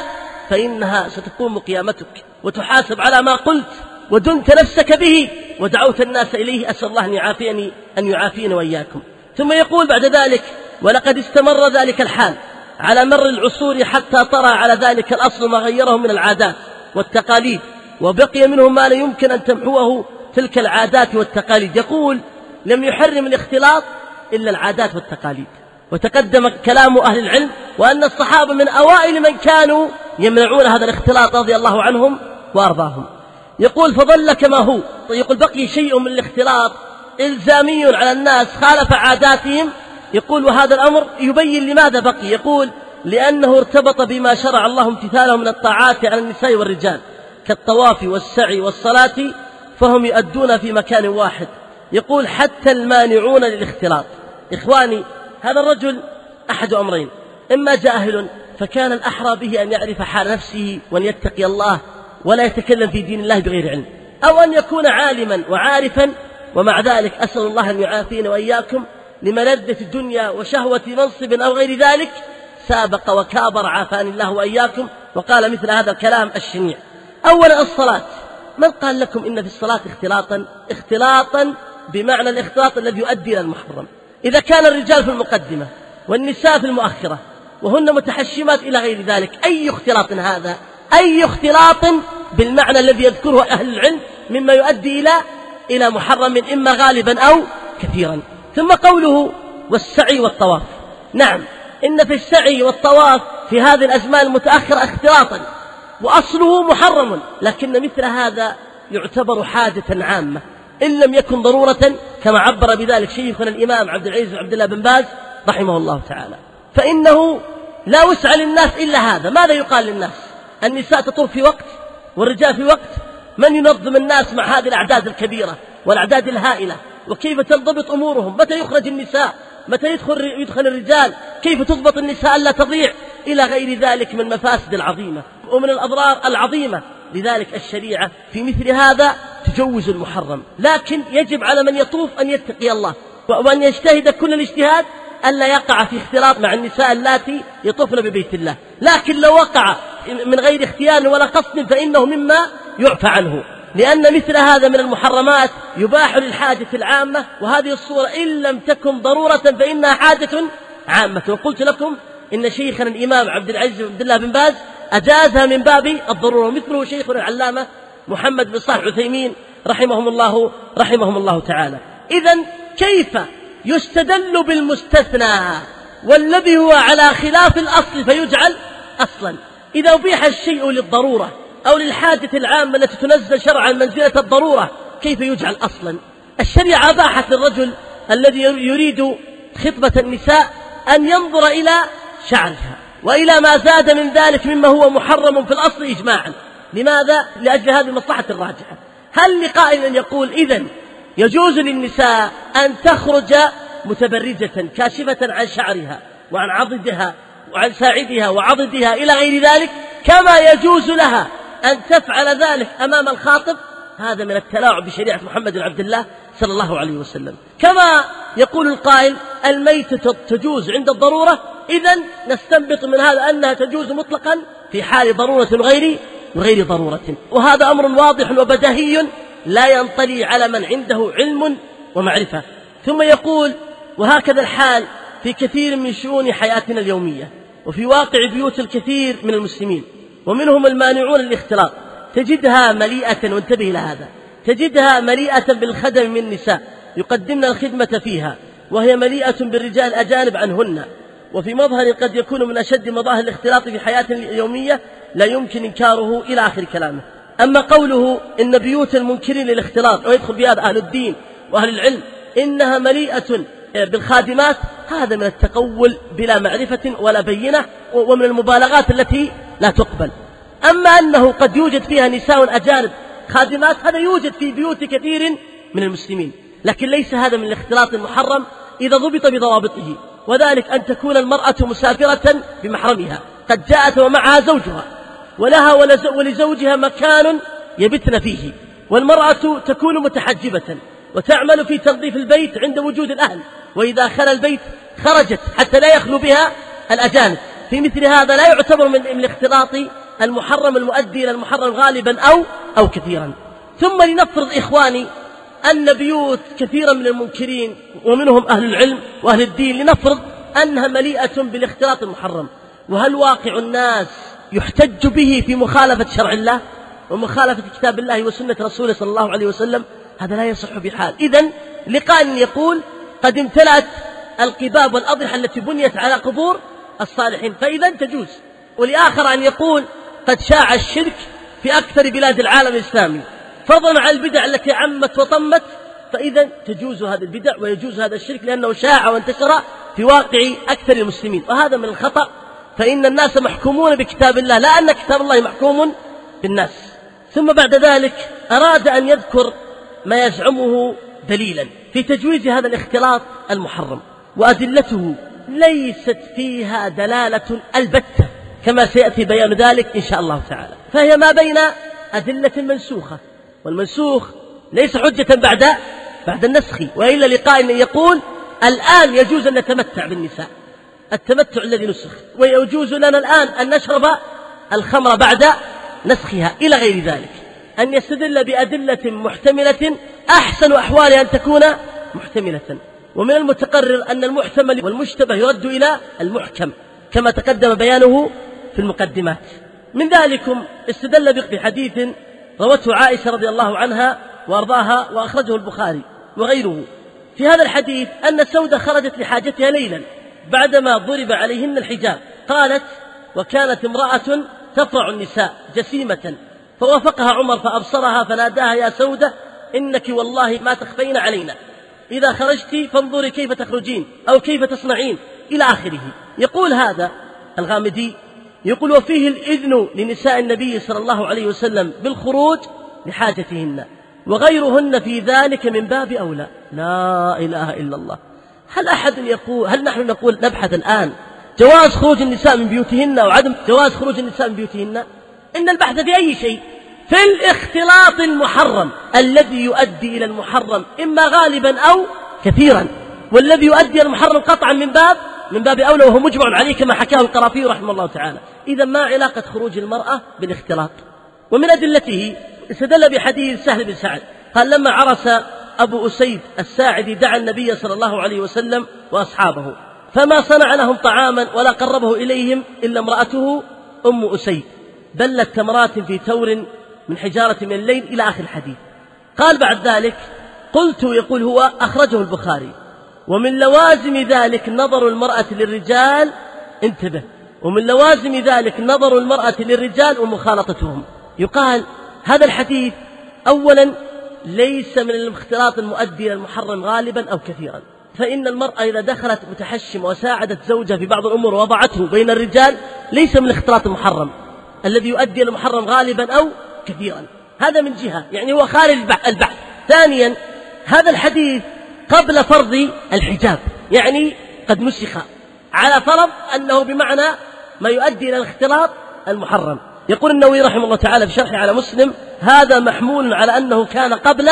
فإنها ستقوم قيامتك وتحاسب على ما قلت ودنت نفسك به ودعوت الناس إليه. أسأل الله أن يعافيني أن يعافيني وإياكم. ثم يقول بعد ذلك ولقد استمر ذلك الحال على مر العصور حتى طرى على ذلك الأصل ما غيره من العادات والتقاليد وبقي منه ما لا يمكن أن تمحوه تلك العادات والتقاليد. يقول لم يحرم الاختلاط إلا العادات والتقاليد. وتقدم كلام أهل العلم وأن الصحابة من أوائل من كانوا يمنعون هذا الاختلاط رضي الله عنهم وأرضاهم. يقول فظل كما هو يقول بقي شيء من الاختلاط إلزامي على الناس خالف عاداتهم يقول وهذا الأمر يبين لماذا بقي يقول لأنه ارتبط بما شرع الله امتثاله من الطاعات على النساء والرجال كالطواف والسعي والصلاة فهم يؤدون في مكان واحد يقول حتى المانعون للاختلاط إخواني هذا الرجل أحد أمرين. إما جاهل فكان الأحرى به أن يعرف حال نفسه وأن يتقي الله ولا يتكلم في دين الله بغير علم. أو أن يكون عالما وعارفا ومع ذلك أسأل الله أن يعافينا وإياكم لملذة الدنيا وشهوة منصب أو غير ذلك. سابق وكابر عافاني الله وإياكم وقال مثل هذا الكلام الشنيع. أولا الصلاة. من قال لكم إن في الصلاة اختلاطا؟ اختلاطا بمعنى الاختلاط الذي يؤدي إلى المحرم. إذا كان الرجال في المقدمة والنساء في المؤخرة وهن متحشمات إلى غير ذلك أي اختلاط هذا؟ أي اختلاط بالمعنى الذي يذكره أهل العلم مما يؤدي إلى إلى محرم إما غالبا أو كثيرا. ثم قوله والسعي والطواف. نعم إن في السعي والطواف في هذه الأزمان المتأخرة اختلاطا وأصله محرم لكن مثل هذا يعتبر حاجة عامة. إن لم يكن ضرورة كما عبر بذلك شيخنا الإمام عبد العزيز عبد الله بن باز رحمه الله تعالى. فإنه لا وسع للناس إلا هذا. ماذا يقال للناس؟ النساء تطوف في وقت والرجال في وقت. من ينظم الناس مع هذه الأعداد الكبيرة والأعداد الهائلة؟ وكيف تنضبط أمورهم؟ متى يخرج النساء؟ متى يدخل يدخل الرجال؟ كيف تضبط النساء ألا تضيع؟ إلى غير ذلك من المفاسد العظيمة. ومن الأضرار العظيمة لذلك الشريعة في مثل هذا تجوز المحرم. لكن يجب على من يطوف أن يتقي الله وأن يجتهد كل الاجتهاد ألا يقع في اختلاط مع النساء اللاتي يطوفن ببيت الله. لكن لو وقع من غير اختيار ولا قصد فإنه مما يعفى عنه. لأن مثل هذا من المحرمات يباح للحاجة العامة وهذه الصورة إن لم تكن ضرورة فإنها حاجة عامة. وقلت لكم إن شيخنا الإمام عبد العزيز بن عبد الله بن باز أجازها من باب الضرورة. ومثله شيخنا العلامة محمد بن صالح عثيمين رحمهم الله رحمهم الله تعالى. إذا كيف يستدل بالمستثنى والذي هو على خلاف الأصل فيجعل أصلا؟ إذا أبيح الشيء للضرورة أو للحاجة العامة التي تنزل شرعا منزلة الضرورة كيف يجعل أصلا؟ الشريعة أباحت للرجل الذي يريد خطبة النساء أن ينظر إلى شعرها. وإلى ما زاد من ذلك مما هو محرم في الأصل إجماعا. لماذا؟ لأجل هذه المصلحة الراجحة. هل لقائل أن يقول إذا يجوز للنساء أن تخرج متبرجة كاشفة عن شعرها وعن عضدها وعن ساعدها وعضدها إلى غير ذلك؟ كما يجوز لها أن تفعل ذلك أمام الخاطب؟ هذا من التلاعب بشريعة محمد بن عبد الله صلى الله عليه وسلم. كما يقول القائل الميتة تجوز عند الضرورة إذا نستنبط من هذا أنها تجوز مطلقا في حال ضرورة غير وغير ضرورة. وهذا أمر واضح وبدهي لا ينطلي على من عنده علم ومعرفة. ثم يقول وهكذا الحال في كثير من شؤون حياتنا اليومية وفي واقع بيوت الكثير من المسلمين ومنهم المانعون للاختلاط. تجدها مليئة وانتبه إلى هذا. تجدها مليئة بالخدم من النساء يقدمن الخدمة فيها وهي مليئة بالرجال الأجانب عنهن. وفي مظهر قد يكون من أشد مظاهر الاختلاط في حياتنا اليومية لا يمكن إنكاره إلى آخر كلامه. أما قوله إن بيوت المنكرين للاختلاط ويدخل بها أهل الدين وأهل العلم إنها مليئة بالخادمات هذا من التقول بلا معرفة ولا بينة ومن المبالغات التي لا تقبل. أما أنه قد يوجد فيها نساء أجانب خادمات هذا يوجد في بيوت كثير من المسلمين. لكن ليس هذا من الاختلاط المحرم إذا ضبط بضوابطه. وذلك أن تكون المرأة مسافرة بمحرمها. قد جاءت ومعها زوجها ولها ولزوجها مكان يبتن فيه والمرأة تكون متحجبة وتعمل في تنظيف البيت عند وجود الأهل. وإذا خلى البيت خرجت حتى لا يخلو بها الأجانب. في مثل هذا لا يعتبر من الاختلاط المحرم المؤدي إلى المحرم غالبا أو أو كثيرا. ثم لنفرض إخواني أن بيوت كثيرا من المنكرين ومنهم أهل العلم وأهل الدين لنفرض أنها مليئة بالاختلاط المحرم. وهل واقع الناس يحتج به في مخالفة شرع الله ومخالفة كتاب الله وسنة رسوله صلى الله عليه وسلم؟ هذا لا يصح بحال إذا لقاء يقول قد امتلأت القباب والأضرحة التي بنيت على قبور الصالحين. فإذا تجوز. ولآخر أن يقول قد شاع الشرك في أكثر بلاد العالم الإسلامي. فضلا عن البدع التي عمت وطمت فإذا تجوز هذه البدع ويجوز هذا الشرك لأنه شاع وانتشر في واقع أكثر المسلمين. وهذا من الخطأ فإن الناس محكومون بكتاب الله لا أن كتاب الله محكوم بالناس. ثم بعد ذلك أراد أن يذكر ما يزعمه دليلا في تجويز هذا الاختلاط المحرم. وأدلته ليست فيها دلالة البتة كما سيأتي بيان ذلك إن شاء الله تعالى. فهي ما بين أدلة منسوخة والمنسوخ ليس حجة بعد بعد النسخ وإلا لقائل يقول الآن يجوز أن نتمتع بالنساء التمتع الذي نسخ ويجوز لنا الآن أن نشرب الخمر بعد نسخها إلى غير ذلك أن يستدل بأدلة محتملة أحسن أحوالها أن تكون محتملة. ومن المتقرر أن المحتمل والمشتبه يرد إلى المحكم كما تقدم بيانه في المقدمات. من ذلكم استدل بحديث روته عائشة رضي الله عنها وأرضاها وأخرجه البخاري وغيره. في هذا الحديث أن سودة خرجت لحاجتها ليلا بعدما ضرب عليهن الحجاب. قالت وكانت امرأة تفرع النساء جسيمة. فوافقها عمر فأبصرها فناداها يا سودة إنك والله ما تخفين علينا. إذا خرجت فانظري كيف تخرجين أو كيف تصنعين. إلى آخره. يقول هذا الغامدي يقول وفيه الإذن لنساء النبي صلى الله عليه وسلم بالخروج لحاجتهن وغيرهن في ذلك من باب أولى. لا إله إلا الله. هل أحد يقول هل نحن نقول نبحث الآن جواز خروج النساء من بيوتهن أو عدم جواز خروج النساء من بيوتهن؟ إن البحث في أي شيء؟ في الاختلاط المحرم الذي يؤدي إلى المحرم إما غالبا أو كثيرا. والذي يؤدي المحرم قطعا من باب من باب أولى وهو مجمع عليه كما حكاه القرافي رحمه الله تعالى. إذا ما علاقة خروج المرأة بالاختلاط. ومن أدلته استدل بحديث سهل بن سعد. قال لما عرس أبو أسيد الساعدي دعا النبي صلى الله عليه وسلم وأصحابه. فما صنع لهم طعاما ولا قربه إليهم إلا امرأته أم أسيد. بلت تمرات في تور من حجارة من الليل إلى آخر الحديث. قال بعد ذلك قلت يقول هو أخرجه البخاري. ومن لوازم ذلك نظر المرأة للرجال انتبه. ومن لوازم ذلك نظر المرأة للرجال ومخالطتهم. يقال هذا الحديث أولا ليس من الاختلاط المؤدي إلى المحرم غالبا أو كثيرا. فإن المرأة إذا دخلت متحشمة وساعدت زوجها في بعض الأمور ووضعته بين الرجال ليس من الاختلاط المحرم. الذي يؤدي إلى المحرم غالبا أو كثيرا. هذا من جهة يعني هو خارج البحث. ثانيا هذا الحديث قبل فرض الحجاب. يعني قد نسخ على فرض أنه بمعنى ما يؤدي إلى الاختلاط المحرم. يقول النووي رحمه الله تعالى في شرحه على مسلم هذا محمول على أنه كان قبل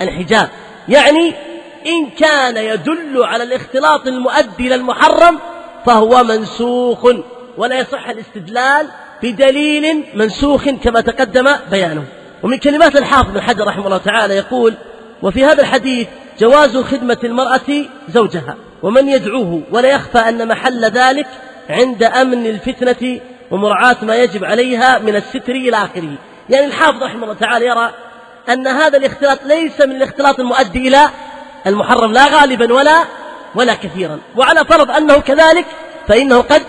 الحجاب. يعني إن كان يدل على الاختلاط المؤدي إلى المحرم فهو منسوخ ولا يصح الاستدلال بدليل منسوخ كما تقدم بيانه. ومن كلمات الحافظ بن حجر رحمه الله تعالى يقول وفي هذا الحديث جواز خدمة المرأة زوجها ومن يدعوه ولا يخفى أن محل ذلك عند أمن الفتنة ومراعاة ما يجب عليها من الستر إلى آخره. يعني الحافظ رحمه الله تعالى يرى أن هذا الاختلاط ليس من الاختلاط المؤدي إلى المحرم لا غالبا ولا ولا كثيرا. وعلى فرض أنه كذلك فإنه قد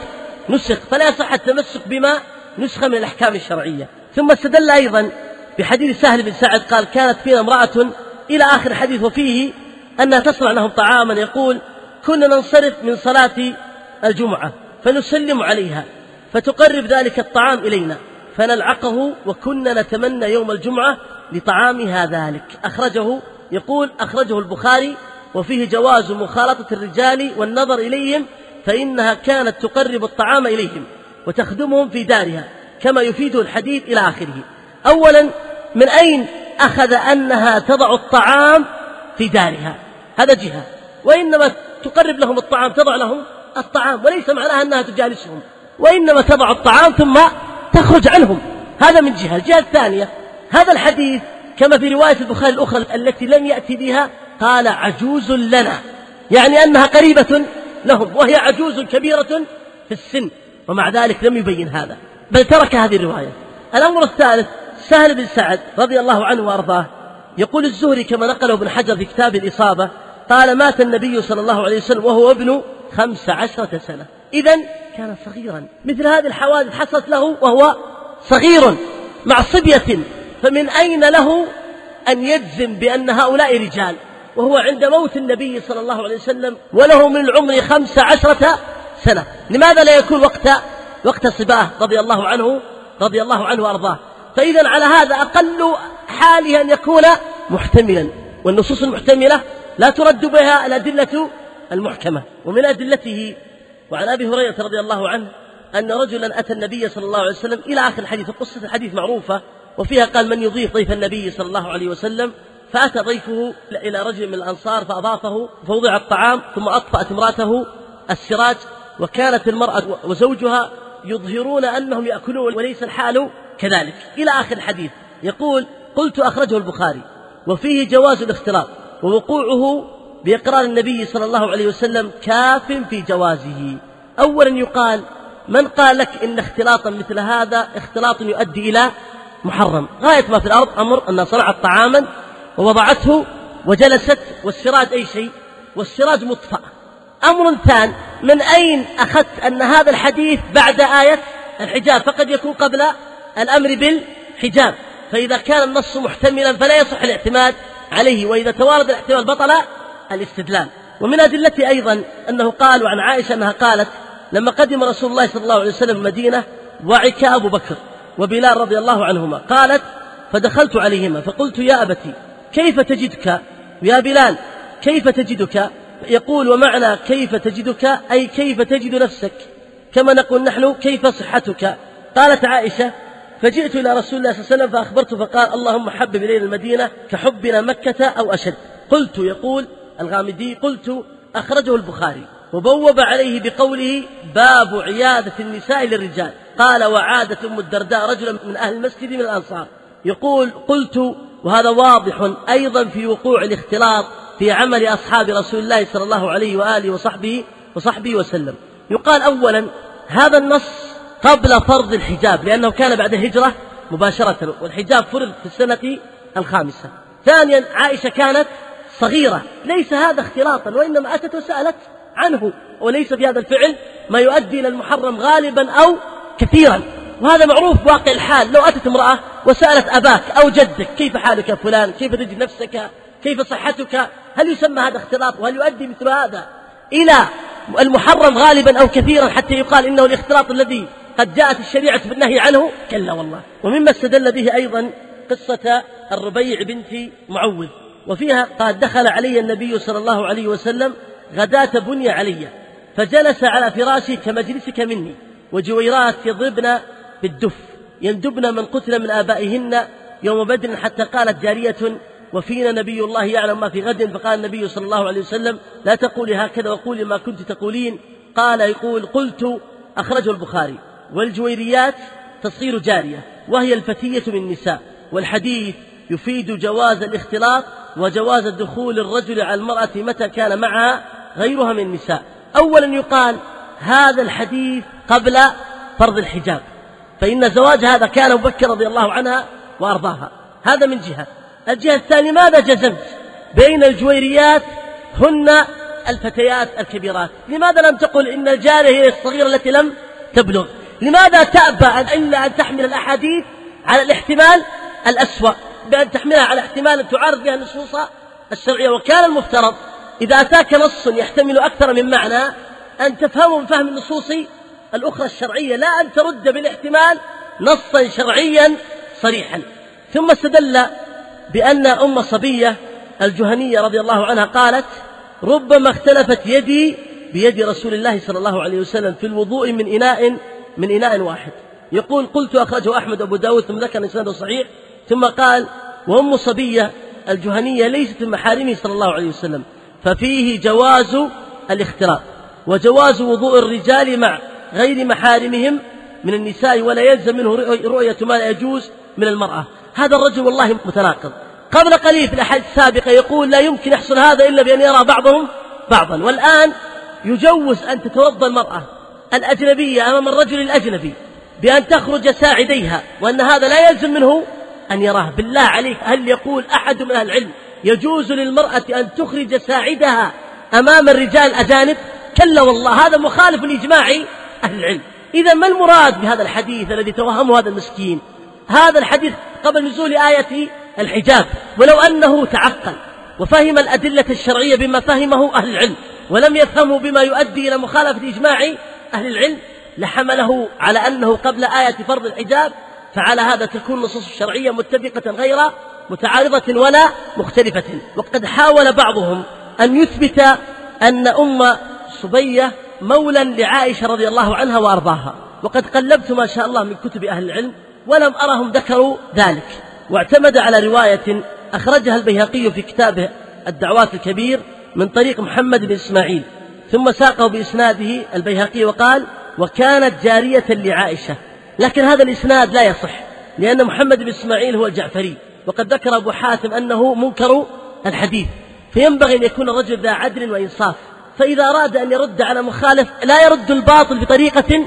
نسخ فلا يصح التمسك بما نسخ من الأحكام الشرعية. ثم استدل أيضا بحديث سهل بن سعد قال كانت فينا امرأة إلى آخر الحديث وفيه أنها تصنع لهم طعاما يقول كنا ننصرف من صلاة الجمعة فنسلم عليها فتقرب ذلك الطعام إلينا فنلعقه وكنا نتمنى يوم الجمعة لطعامها ذلك. أخرجه يقول أخرجه البخاري وفيه جواز مخالطة الرجال والنظر إليهم فإنها كانت تقرب الطعام إليهم وتخدمهم في دارها كما يفيده الحديث إلى آخره. أولا من أين أخذ أنها تضع الطعام في دارها. هذا جهة. وإنما تقرب لهم الطعام تضع لهم الطعام وليس معناها أنها تجالسهم. وإنما تضع الطعام ثم تخرج عنهم. هذا من جهة. الجهة الثانية هذا الحديث كما في رواية البخاري الأخرى التي لم يأتي بها قال عجوز لنا. يعني أنها قريبة لهم وهي عجوز كبيرة في السن ومع ذلك لم يبين هذا. بل ترك هذه الرواية. الأمر الثالث سهل بن سعد رضي الله عنه وأرضاه يقول الزهري كما نقله ابن حجر في كتاب الإصابة قال مات النبي صلى الله عليه وسلم وهو ابن خمس عشرة سنة. إذا كان صغيرا. مثل هذه الحوادث حصلت له وهو صغير مع صبية فمن أين له أن يجزم بأن هؤلاء رجال؟ وهو عند موت النبي صلى الله عليه وسلم وله من العمر خمس عشرة سنة. لماذا لا يكون وقت وقت صباه رضي الله عنه رضي الله عنه وأرضاه؟ فإذا على هذا أقل حاله أن يكون محتملا والنصوص المحتملة لا ترد بها الأدلة المحكمة. ومن أدلته وعن أبي هريرة رضي الله عنه أن رجلا أتى النبي صلى الله عليه وسلم إلى آخر الحديث. وقصة الحديث معروفة وفيها قال من يضيف ضيف النبي صلى الله عليه وسلم؟ فأتى ضيفه إلى رجل من الأنصار فأضافه فوضع الطعام ثم أطفأت امرأته السراج وكانت المرأة وزوجها يظهرون أنهم يأكلون وليس الحال كذلك. إلى آخر الحديث يقول قلت أخرجه البخاري وفيه جواز الاختلاط ووقوعه بإقرار النبي صلى الله عليه وسلم كاف في جوازه. أولا يقال من قال لك إن اختلاطا مثل هذا اختلاط يؤدي إلى محرم. غاية ما في الأرض أمر أنها صنعت طعاما ووضعته وجلست والسراج أي شيء والسراج مطفأ. أمر ثان من أين أخذت أن هذا الحديث بعد آية الحجاب؟ فقد يكون قبل الأمر بالحجاب فإذا كان النص محتملا فلا يصح الاعتماد عليه وإذا توارد الاحتمال بطل الاستدلال. ومن أدلته أيضا أنه قال عن عائشة أنها قالت لما قدم رسول الله صلى الله عليه وسلم المدينة وعك أبو بكر وبلال رضي الله عنهما قالت فدخلت عليهما فقلت يا أبتي كيف تجدك؟ يا بلال كيف تجدك؟ يقول ومعنى كيف تجدك؟ أي كيف تجد نفسك؟ كما نقول نحن كيف صحتك؟ قالت عائشة فجئت إلى رسول الله صلى الله عليه وسلم فأخبرته فقال اللهم حبب إلينا المدينة كحبنا مكة أو أشد. قلت يقول الغامدي قلت أخرجه البخاري. وبوب عليه بقوله باب عيادة النساء للرجال. قال وعادت أم الدرداء رجلا من أهل المسجد من الأنصار. يقول قلت وهذا واضح أيضا في وقوع الاختلاط في عمل أصحاب رسول الله صلى الله عليه وآله وصحبه وصحبه وسلم. يقال أولا هذا النص قبل فرض الحجاب لأنه كان بعد الهجرة مباشرة والحجاب فرض في السنة الخامسة. ثانيا عائشة كانت صغيرة ليس هذا اختلاطا وإنما أتت وسألت عنه وليس في هذا الفعل ما يؤدي إلى المحرم غالبا أو كثيرا. وهذا معروف واقع الحال لو أتت امرأة وسألت أباك أو جدك كيف حالك يا فلان؟ كيف تجد نفسك؟ كيف صحتك؟ هل يسمى هذا اختلاط؟ وهل يؤدي مثل هذا إلى المحرم غالبا أو كثيرا حتى يقال إنه الاختلاط الذي قد جاءت الشريعة بالنهي عنه؟ كلا والله. ومما استدل به أيضا قصة الربيع بنت معوذ. وفيها قال دخل علي النبي صلى الله عليه وسلم غداة بني علي فجلس على فراشه كمجلسك مني وجويرات يضربن بالدف يندبن من قتل من آبائهن يوم بدر حتى قالت جارية وفينا نبي الله يعلم ما في غد فقال النبي صلى الله عليه وسلم لا تقولي هكذا وقولي ما كنت تقولين قال يقول قلت أخرجه البخاري والجويريات تصغير جارية وهي الفتية من النساء. والحديث يفيد جواز الاختلاط وجواز دخول الرجل على المرأة متى كان معها غيرها من النساء. أولا يقال هذا الحديث قبل فرض الحجاب فإن زواج هذا كان أبو بكر رضي الله عنها وأرضاها هذا من جهة. الجهة الثانية ماذا جزمت؟ بين الجويريات هن الفتيات الكبيرات. لماذا لم تقل إن الجارية هي الصغيرة التي لم تبلغ؟ لماذا تأبى إلا أن تحمل الأحاديث على الاحتمال الأسوأ؟ بأن تحملها على احتمال تعارض بها النصوص الشرعية. وكان المفترض إذا أتاك نص يحتمل أكثر من معنى أن تفهمه من فهم النصوص الأخرى الشرعية لا أن ترد بالاحتمال نصا شرعيا صريحا. ثم استدل بأن أم صبية الجهنية رضي الله عنها قالت ربما اختلفت يدي بيد رسول الله صلى الله عليه وسلم في الوضوء من إناء من إناء واحد. يقول قلت أخرجه أحمد أبو داود ثم ذكر إسناده صحيح ثم قال وأم صبية الجهنية ليست من محارمه صلى الله عليه وسلم ففيه جواز الاختلاط وجواز وضوء الرجال مع غير محارمهم من النساء ولا يلزم منه رؤية ما لا يجوز من المرأة. هذا الرجل والله متناقض. قبل قليل في الأحاديث السابقة يقول لا يمكن يحصل هذا إلا بأن يرى بعضهم بعضا. والآن يجوز أن تتوضأ المرأة. الأجنبية أمام الرجل الأجنبي بأن تخرج ساعديها وأن هذا لا يلزم منه أن يراه. بالله عليك هل يقول أحد من أهل العلم يجوز للمرأة أن تخرج ساعدها أمام الرجال الأجانب كلا والله هذا مخالف لإجماع أهل العلم. إذا ما المراد بهذا الحديث الذي توهمه هذا المسكين؟ هذا الحديث قبل نزول آية الحجاب. ولو أنه تعقل وفهم الأدلة الشرعية بما فهمه أهل العلم ولم يفهموا بما يؤدي إلى مخالفة إجماع أهل العلم لحمله على أنه قبل آية فرض الحجاب فعلى هذا تكون النصوص الشرعية متفقة غير متعارضة ولا مختلفة. وقد حاول بعضهم أن يثبت أن أم صبية مولا لعائشة رضي الله عنها وأرضاها. وقد قلبت ما شاء الله من كتب أهل العلم ولم أرهم ذكروا ذلك. واعتمد على رواية أخرجها البيهقي في كتابه الدعوات الكبير من طريق محمد بن إسماعيل. ثم ساقه بإسناده البيهقي وقال وكانت جارية لعائشة. لكن هذا الإسناد لا يصح لأن محمد بن إسماعيل هو الجعفري وقد ذكر أبو حاتم أنه منكر الحديث فينبغي أن يكون الرجل ذا عدل وإنصاف فإذا أراد أن يرد على مخالف لا يرد الباطل بطريقة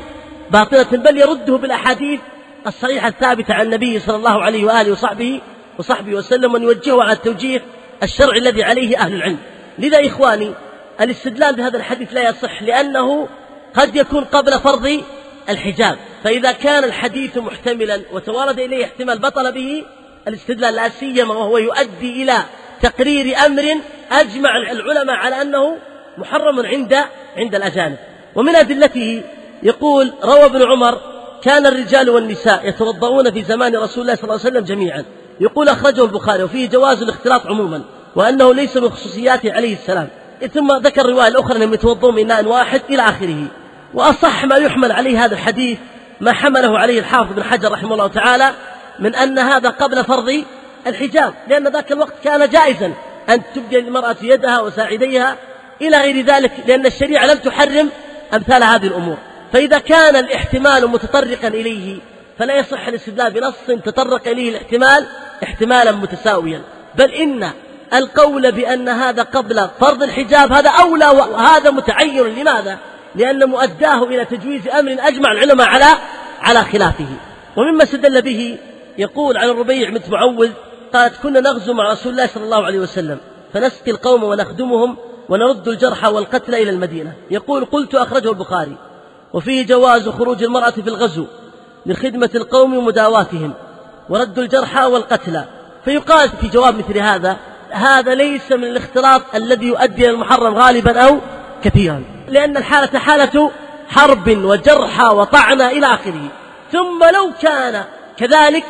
باطلة بل يرده بالأحاديث الصحيحة الثابتة عن النبي صلى الله عليه وآله وصحبه وصحبه وسلم وأن يوجهه على التوجيه الشرعي الذي عليه أهل العلم. لذا إخواني الاستدلال بهذا الحديث لا يصح لأنه قد يكون قبل فرض الحجاب. فإذا كان الحديث محتملا وتوارد إليه احتمال بطل به الاستدلال لا سيما وهو يؤدي إلى تقرير أمر أجمع العلماء على أنه محرم عند عند الأجانب. ومن أدلته يقول روى ابن عمر كان الرجال والنساء يتوضؤون في زمان رسول الله صلى الله عليه وسلم جميعا. يقول أخرجه البخاري وفيه جواز الاختلاط عموما وأنه ليس من خصوصياته عليه السلام. ثم ذكر الرواية الأخرى أنهم يتوضون من إناء واحد إلى آخره. وأصح ما يحمل عليه هذا الحديث ما حمله عليه الحافظ بن حجر رحمه الله تعالى من أن هذا قبل فرض الحجاب لأن ذاك الوقت كان جائزا أن تبدي المرأة يدها وساعديها إلى غير ذلك لأن الشريعة لم تحرم أمثال هذه الأمور. فإذا كان الاحتمال متطرقا إليه فلا يصح الاستدلال بنص تطرق إليه الاحتمال احتمالا متساويا. بل إن القول بأن هذا قبل فرض الحجاب هذا أولى وهذا متعين. لماذا؟ لأن مؤداه إلى تجويز أمر أجمع العلماء على على خلافه. ومما استدل به يقول عن الربيع بنت معوذ قالت كنا نغزو مع رسول الله صلى الله عليه وسلم فنسقي القوم ونخدمهم ونرد الجرحى والقتلى إلى المدينة. يقول قلت أخرجه البخاري وفيه جواز خروج المرأة في الغزو لخدمة القوم ومداواتهم ورد الجرحى والقتلى فيقال في جواب مثل هذا هذا ليس من الاختلاط الذي يؤدي إلى المحرم غالبا أو كثيرا لأن الحالة حالة حرب وجرحى وطعنة إلى آخره. ثم لو كان كذلك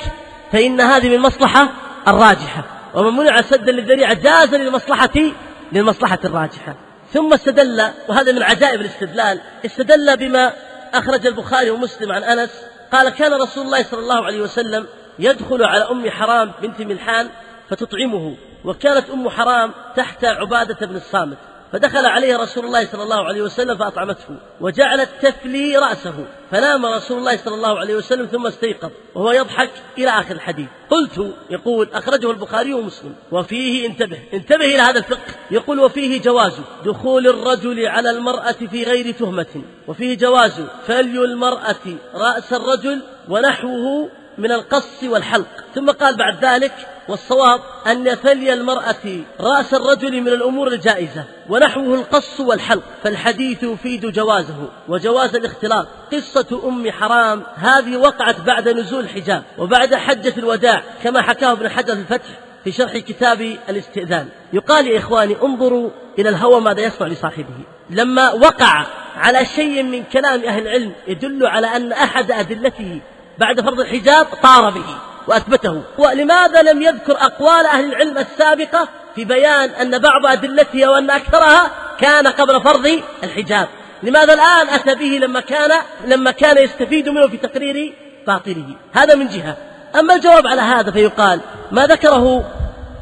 فإن هذه من المصلحة الراجحة. ومن منع سدا للذريعة جاز للمصلحة للمصلحة الراجحة. ثم استدل وهذا من عجائب الاستدلال استدل بما أخرج البخاري ومسلم عن أنس. قال كان رسول الله صلى الله عليه وسلم يدخل على أم حرام بنت ملحان فتطعمه. وكانت أم حرام تحت عبادة بن الصامت فدخل عليه رسول الله صلى الله عليه وسلم فأطعمته وجعلت تفلي رأسه فنام رسول الله صلى الله عليه وسلم ثم استيقظ وهو يضحك إلى آخر الحديث. قلت يقول أخرجه البخاري ومسلم. وفيه انتبه انتبه إلى هذا الفقه. يقول وفيه جواز دخول الرجل على المرأة في غير تهمة وفيه جواز فلي المرأة رأس الرجل ونحوه من القص والحلق. ثم قال بعد ذلك والصواب أن ثلي المرأة رأس الرجل من الأمور الجائزة ونحوه القص والحلق. فالحديث يفيد جوازه وجواز الاختلاط. قصة أم حرام هذه وقعت بعد نزول الحجاب وبعد حجة الوداع كما حكاه ابن حجر في الفتح في شرح كتاب الاستئذان. يقال يا إخواني انظروا إلى الهوى ماذا يصنع لصاحبه. لما وقع على شيء من كلام أهل العلم يدل على أن أحد أدلته بعد فرض الحجاب طار به وأثبته. ولماذا لم يذكر أقوال أهل العلم السابقة في بيان أن بعض أدلتها وأن أكثرها كان قبل فرض الحجاب؟ لماذا الآن أتى به لما كان لما كان يستفيد منه في تقرير باطله؟ هذا من جهة. أما الجواب على هذا فيقال ما ذكره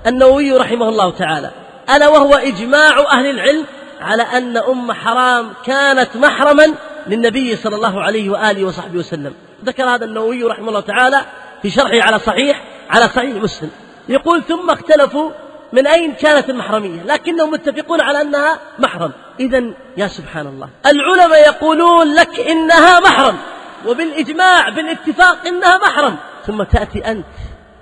النووي رحمه الله تعالى. ألا وهو إجماع أهل العلم على أن أم حرام كانت محرما للنبي صلى الله عليه وآله وصحبه وسلم. ذكر هذا النووي رحمه الله تعالى في شرحه على صحيح على صحيح مسلم. يقول ثم اختلفوا من أين كانت المحرمية؟ لكنهم متفقون على أنها محرم. إذا يا سبحان الله العلماء يقولون لك إنها محرم وبالإجماع بالاتفاق إنها محرم. ثم تأتي أنت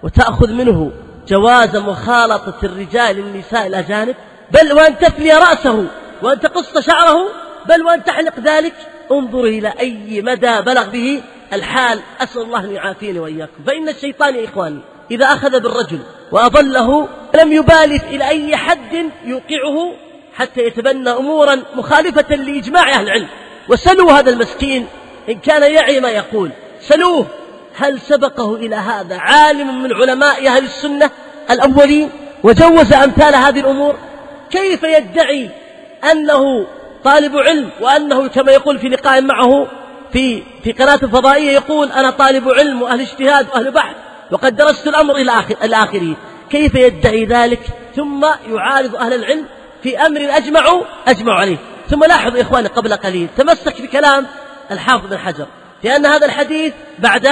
وتأخذ منه جواز مخالطة الرجال النساء الأجانب بل وأن تفلي رأسه وأن تقص شعره بل وأن تحلق ذلك. انظر إلى أي مدى بلغ به الحال أسأل الله أن يعافيني وإياكم. فإن الشيطان يا إخواني إذا أخذ بالرجل وأضله لم يبالي إلى أي حد يوقعه حتى يتبنى أمورا مخالفة لإجماع أهل العلم. وسلوا هذا المسكين إن كان يعي ما يقول. سلوه هل سبقه إلى هذا عالم من علماء أهل السنة الأولين؟ وجوز أمثال هذه الأمور؟ كيف يدعي أنه طالب علم وأنه كما يقول في لقاء معه في في قناة الفضائية يقول أنا طالب علم وأهل اجتهاد وأهل بحث وقد درست الأمر إلى آخر إلى آخره. كيف يدعي ذلك؟ ثم يعارض أهل العلم في أمر أجمعوا أجمعوا عليه. ثم لاحظوا إخواني قبل قليل تمسك بكلام الحافظ بن حجر. لأن هذا الحديث بعد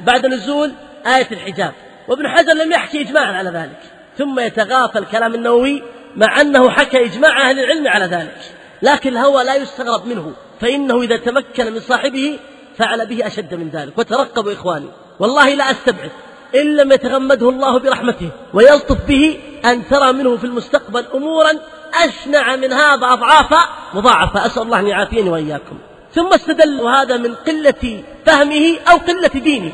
بعد نزول آية الحجاب. وابن حجر لم يحكي إجماعا على ذلك. ثم يتغافل كلام النووي مع أنه حكى إجماع أهل العلم على ذلك. لكن الهوى لا يستغرب منه. فإنه إذا تمكن من صاحبه فعل به أشد من ذلك. وترقبوا إخواني. والله لا أستبعد إن لم يتغمده الله برحمته ويلطف به أن ترى منه في المستقبل أمورا أشنع من هذا أضعافا مضاعفة أسأل الله أن يعافيني وإياكم. ثم استدل هذا من قلة فهمه أو قلة دينه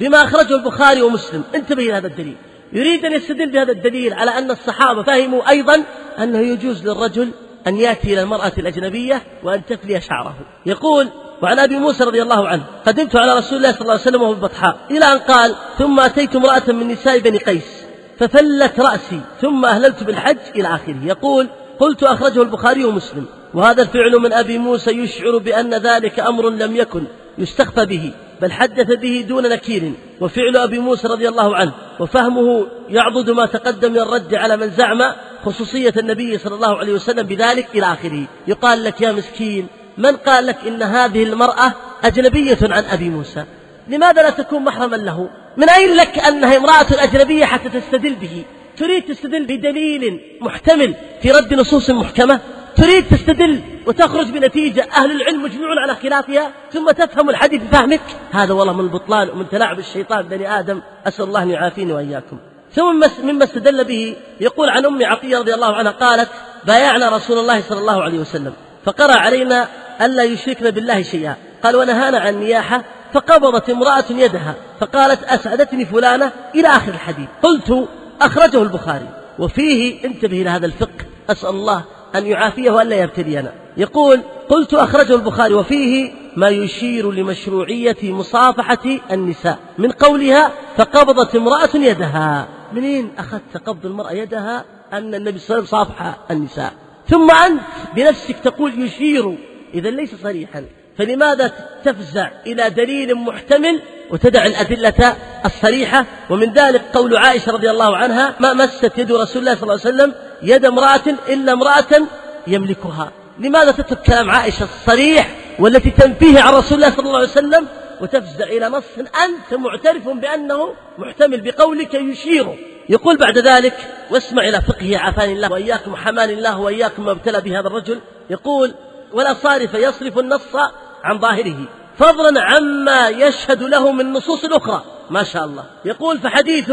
بما أخرجه البخاري ومسلم. انتبه إلى هذا الدليل. يريد أن يستدل بهذا الدليل على أن الصحابة فهموا أيضا أنه يجوز للرجل أن يأتي إلى المرأة الأجنبية وأن تفلي شعره. يقول وعن أبي موسى رضي الله عنه قدمت على رسول الله صلى الله عليه وسلم وهو ببطحاء إلى أن قال ثم أتيت امرأة من نساء بني قيس ففلت رأسي ثم أهللت بالحج إلى آخره. يقول قلت أخرجه البخاري ومسلم وهذا الفعل من أبي موسى يشعر بأن ذلك أمر لم يكن يستخفى به. بل حدث به دون نكير وفعل أبي موسى رضي الله عنه وفهمه يعضد ما تقدم من الرد على من زعم خصوصية النبي صلى الله عليه وسلم بذلك إلى آخره. يقال لك يا مسكين من قال لك إن هذه المرأة أجنبية عن أبي موسى؟ لماذا لا تكون محرما له؟ من أين لك أنها امرأة أجنبية حتى تستدل به؟ تريد تستدل بدليل محتمل في رد نصوص محكمة؟ تريد تستدل وتخرج بنتيجة أهل العلم مجمعون على خلافها ثم تفهم الحديث بفهمك. هذا والله من البطلان ومن تلاعب الشيطان بني آدم. أسأل الله أن يعافيني وإياكم. ثم مما استدل به يقول عن أم عطية رضي الله عنها قالت بايعنا رسول الله صلى الله عليه وسلم فقرأ علينا ألا يشركن بالله شيئا. قال ونهانا عن النياحة فقبضت امرأة يدها فقالت أسعدتني فلانة إلى آخر الحديث. قلت أخرجه البخاري. وفيه انتبه إلى هذا الفقه. أسأل الله أن يعافيه وألا يبتلينا. يقول قلت أخرجه البخاري وفيه ما يشير لمشروعية مصافحة النساء. من قولها فقبضت امرأة يدها. منين أخذت قبض المرأة يدها؟ أن النبي صلى الله عليه وسلم صافح النساء. ثم أنت بنفسك تقول يشير. إذا ليس صريحا. فلماذا تفزع إلى دليل محتمل وتدع الأدلة الصريحة ومن ذلك قول عائشة رضي الله عنها ما مست يد رسول الله صلى الله عليه وسلم يد امرأة إلا امرأة يملكها. لماذا تترك كلام عائشة الصريح والتي تنفيه عن رسول الله صلى الله عليه وسلم وتفزع إلى نص أنت معترف بأنه محتمل بقولك يشير؟ يقول بعد ذلك واسمع إلى فقهه عافاني الله وإياكم حمان الله وإياكم ما ابتلى به هذا الرجل. يقول ولا صارف يصرف النص عن ظاهره. فضلا عما يشهد له من نصوص أخرى. ما شاء الله. يقول فحديث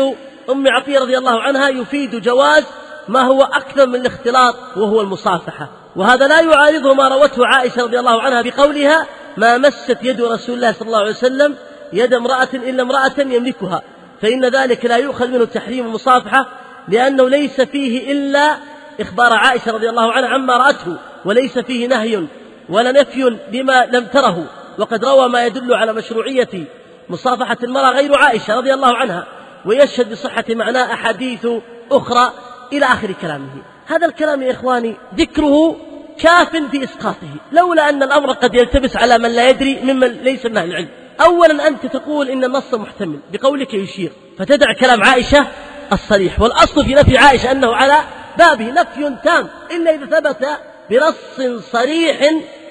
أم عطية رضي الله عنها يفيد جواز ما هو أكثر من الاختلاط وهو المصافحة. وهذا لا يعارضه ما روته عائشة رضي الله عنها بقولها ما مست يد رسول الله صلى الله عليه وسلم يد امرأة إلا امرأة يملكها. فإن ذلك لا يؤخذ منه تحريم المصافحة لأنه ليس فيه إلا إخبار عائشة رضي الله عنها عما رأته وليس فيه نهي ولا نفي لما لم تره. وقد روى ما يدل على مشروعية مصافحة المرأة غير عائشة رضي الله عنها ويشهد بصحة معناه أحاديث أخرى إلى آخر كلامه. هذا الكلام يا إخواني ذكره كاف في إسقاطه لولا أن الأمر قد يلتبس على من لا يدري ممن ليس من أهل العلم. أولا أنت تقول إن النص محتمل بقولك يشير فتدع كلام عائشة الصريح والأصل في نفي عائشة أنه على بابه نفي تام إلا إذا ثبت بنص صريح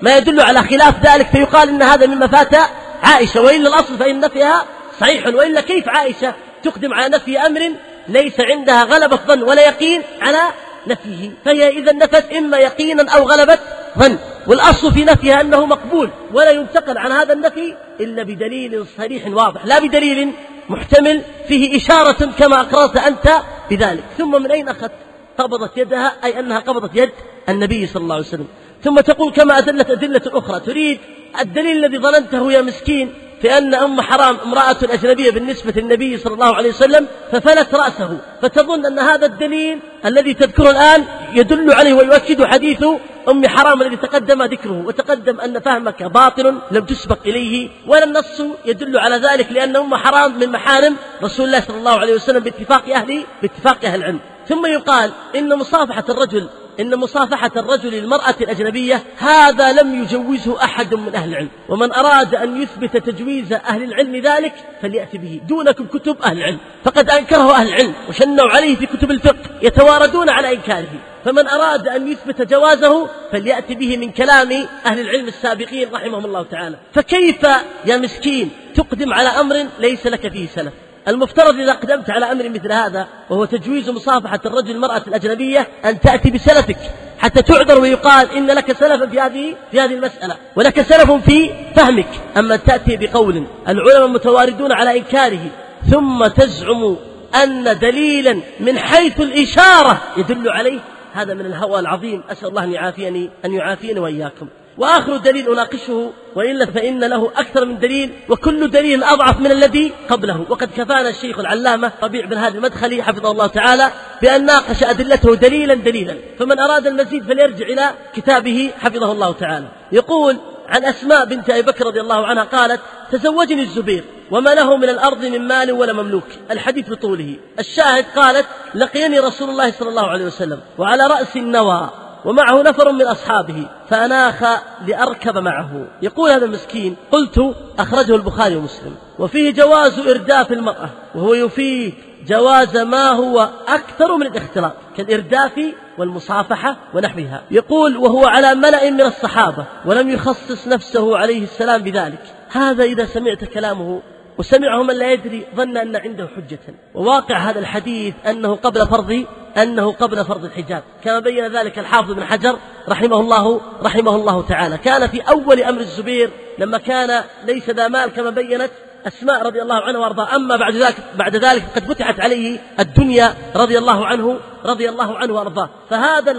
ما يدل على خلاف ذلك فيقال إن هذا مما فات عائشة وإلا الأصل فإن نفيها صحيح وإلا كيف عائشة تقدم على نفي أمر ليس عندها غلبة ظن ولا يقين على نفيه؟ فهي إذا نفت إما يقينا أو غلبة ظن والأصل في نفيها أنه مقبول ولا ينتقل عن هذا النفي إلا بدليل صريح واضح لا بدليل محتمل فيه إشارة كما أقررت أنت بذلك. ثم من أين أخذت؟ قبضت يدها أي أنها قبضت يد النبي صلى الله عليه وسلم. ثم تقول كما أدلت أدلة أخرى تريد الدليل الذي ظننته يا مسكين. في أن أم حرام امرأة أجنبية بالنسبة للنبي صلى الله عليه وسلم ففلت رأسه. فتظن أن هذا الدليل الذي تذكره الآن يدل عليه ويؤكد حديث أم حرام الذي تقدم ذكره وتقدم أن فهمك باطل لم تسبق إليه ولا النص يدل على ذلك لأن أم حرام من محارم رسول الله صلى الله عليه وسلم باتفاق أهل باتفاق أهل العلم. ثم يقال إن مصافحة الرجل إن مصافحة الرجل المرأة الأجنبية هذا لم يجوزه أحد من أهل العلم. ومن أراد أن يثبت تجويز أهل العلم ذلك فليأتي به. دونكم كتب أهل العلم. فقد أنكره أهل العلم وشنوا عليه في كتب الفقه يتواردون على إنكاره. فمن أراد أن يثبت جوازه فليأتي به من كلام أهل العلم السابقين رحمهم الله تعالى. فكيف يا مسكين تقدم على أمر ليس لك فيه سلف؟ المفترض إذا أقدمت على أمر مثل هذا وهو تجويز مصافحة الرجل المرأة الأجنبية أن تأتي بسلفك حتى تعذر ويقال إن لك سلفا في هذه في هذه المسألة ولك سلف في فهمك. أما تأتي بقول العلماء متواردون على إنكاره ثم تزعم أن دليلا من حيث الإشارة يدل عليه هذا من الهوى العظيم. أسأل الله أن يعافيني أن يعافيني وإياكم. وآخر دليل أناقشه وإلا فإن له أكثر من دليل وكل دليل أضعف من الذي قبله. وقد كفانا الشيخ العلامة ربيع بن هادي المدخلي حفظه الله تعالى بأن ناقش أدلته دليلا دليلا. فمن أراد المزيد فليرجع إلى كتابه حفظه الله تعالى. يقول عن أسماء بنت أبي بكر رضي الله عنها قالت تزوجني الزبير وما له من الأرض من مال ولا مملوك. الحديث بطوله. الشاهد قالت لقيني رسول الله صلى الله عليه وسلم وعلى رأس النوى. ومعه نفر من أصحابه فأناخ لأركب معه. يقول هذا المسكين قلت أخرجه البخاري ومسلم. وفيه جواز إرداف المرأة وهو يفيد جواز ما هو أكثر من الاختلاط كالإرداف والمصافحة ونحوها. يقول وهو على ملأ من الصحابة ولم يخصص نفسه عليه السلام بذلك. هذا إذا سمعت كلامه وسمعه من لا يدري ظن أن عنده حجة. وواقع هذا الحديث أنه قبل فرض أنه قبل فرض الحجاب. كما بين ذلك الحافظ بن حجر رحمه الله رحمه الله تعالى. كان في أول أمر الزبير لما كان ليس ذا مال كما بينت أسماء رضي الله عنها وأرضاه أما بعد ذلك بعد ذلك قد فتحت عليه الدنيا رضي الله عنه رضي الله عنه وأرضاه. فهذا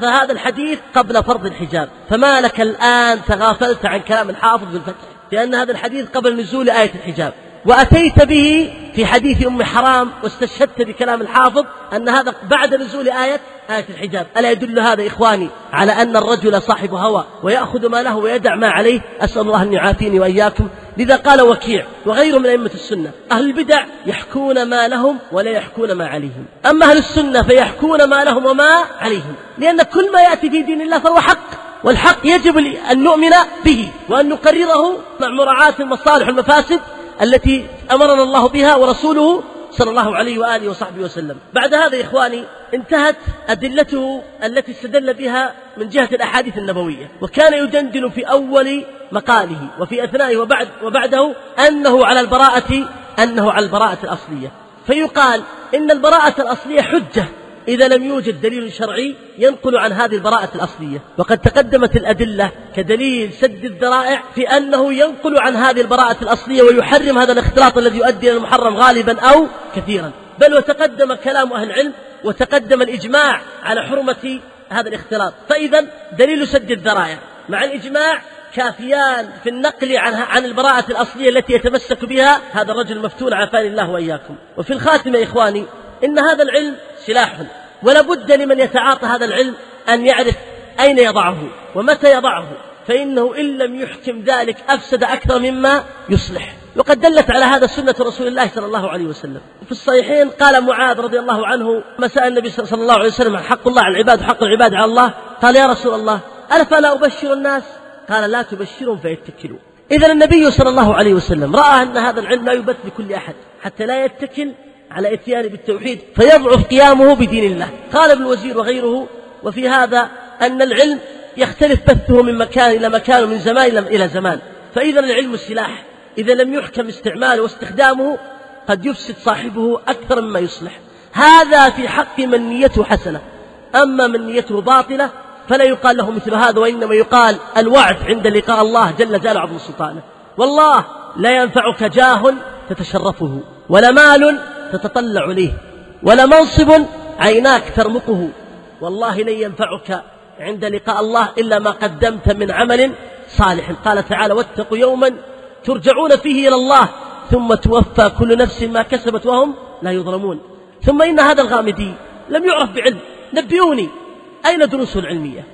فهذا الحديث قبل فرض الحجاب. فما لك الآن تغافلت عن كلام الحافظ بالفتح لأن هذا الحديث قبل نزول آية الحجاب. وأتيت به في حديث أم حرام واستشهدت بكلام الحافظ أن هذا بعد نزول آية آية الحجاب. ألا يدل هذا إخواني على أن الرجل صاحب هوى ويأخذ ما له ويدع ما عليه؟ أسأل الله أن يعافيني وإياكم. لذا قال وكيع وغيره من أئمة السنة أهل البدع يحكون ما لهم ولا يحكون ما عليهم. أما أهل السنة فيحكون ما لهم وما عليهم. لأن كل ما يأتي في دين الله فهو حق. والحق يجب أن نؤمن به وأن نقرره مع مراعاة المصالح والمفاسد التي أمرنا الله بها ورسوله صلى الله عليه وآله وصحبه وسلم. بعد هذا يا إخواني انتهت أدلته التي استدل بها من جهة الأحاديث النبوية وكان يدندن في أول مقاله وفي أثنائه وبعد وبعده أنه على البراءة أنه على البراءة الأصلية. فيقال إن البراءة الأصلية حجة إذا لم يوجد دليل شرعي ينقل عن هذه البراءة الأصلية. وقد تقدمت الأدلة كدليل سد الذرائع في أنه ينقل عن هذه البراءة الأصلية ويحرم هذا الاختلاط الذي يؤدي إلى المحرم غالبا أو كثيرا. بل وتقدم كلام أهل العلم وتقدم الإجماع على حرمة هذا الاختلاط. فإذا دليل سد الذرائع مع الإجماع كافيان في النقل عن عن البراءة الأصلية التي يتمسك بها هذا الرجل المفتون عافاني الله وإياكم. وفي الخاتمة إخواني إن هذا العلم سلاح. ولا بد لمن يتعاطى هذا العلم أن يعرف أين يضعه ومتى يضعه فإنه إن لم يحكم ذلك أفسد أكثر مما يصلح. وقد دلت على هذا سنة رسول الله صلى الله عليه وسلم. في الصحيحين قال معاذ رضي الله عنه مساء النبي صلى الله عليه وسلم حق الله على العباد وحق العباد على الله. قال يا رسول الله ألا فلا أبشر الناس؟ قال لا تبشرهم فيتكلوا. إذا النبي صلى الله عليه وسلم رأى أن هذا العلم لا يبث لكل أحد حتى لا يتكل على إتيان بالتوحيد فيضعف قيامه بدين الله. قال ابن الوزير وغيره وفي هذا أن العلم يختلف بثه من مكان إلى مكان ومن زمان إلى زمان. فإذا العلم سلاح. إذا لم يحكم استعماله واستخدامه قد يفسد صاحبه أكثر مما يصلح. هذا في حق من نيته حسنة. أما من نيته باطلة فلا يقال له مثل هذا وإنما يقال الوعد عند لقاء الله جل جلاله عظم سلطانه. والله لا ينفعك جاه تتشرفه ولا مال تتطلع إليه. ولا منصب عيناك ترمقه والله لن ينفعك عند لقاء الله إلا ما قدمت من عمل صالح. قال تعالى واتقوا يوما ترجعون فيه إلى الله ثم توفى كل نفس ما كسبت وهم لا يظلمون. ثم إن هذا الغامدي لم يعرف بعلم. نبئوني. أين دروسه العلمية؟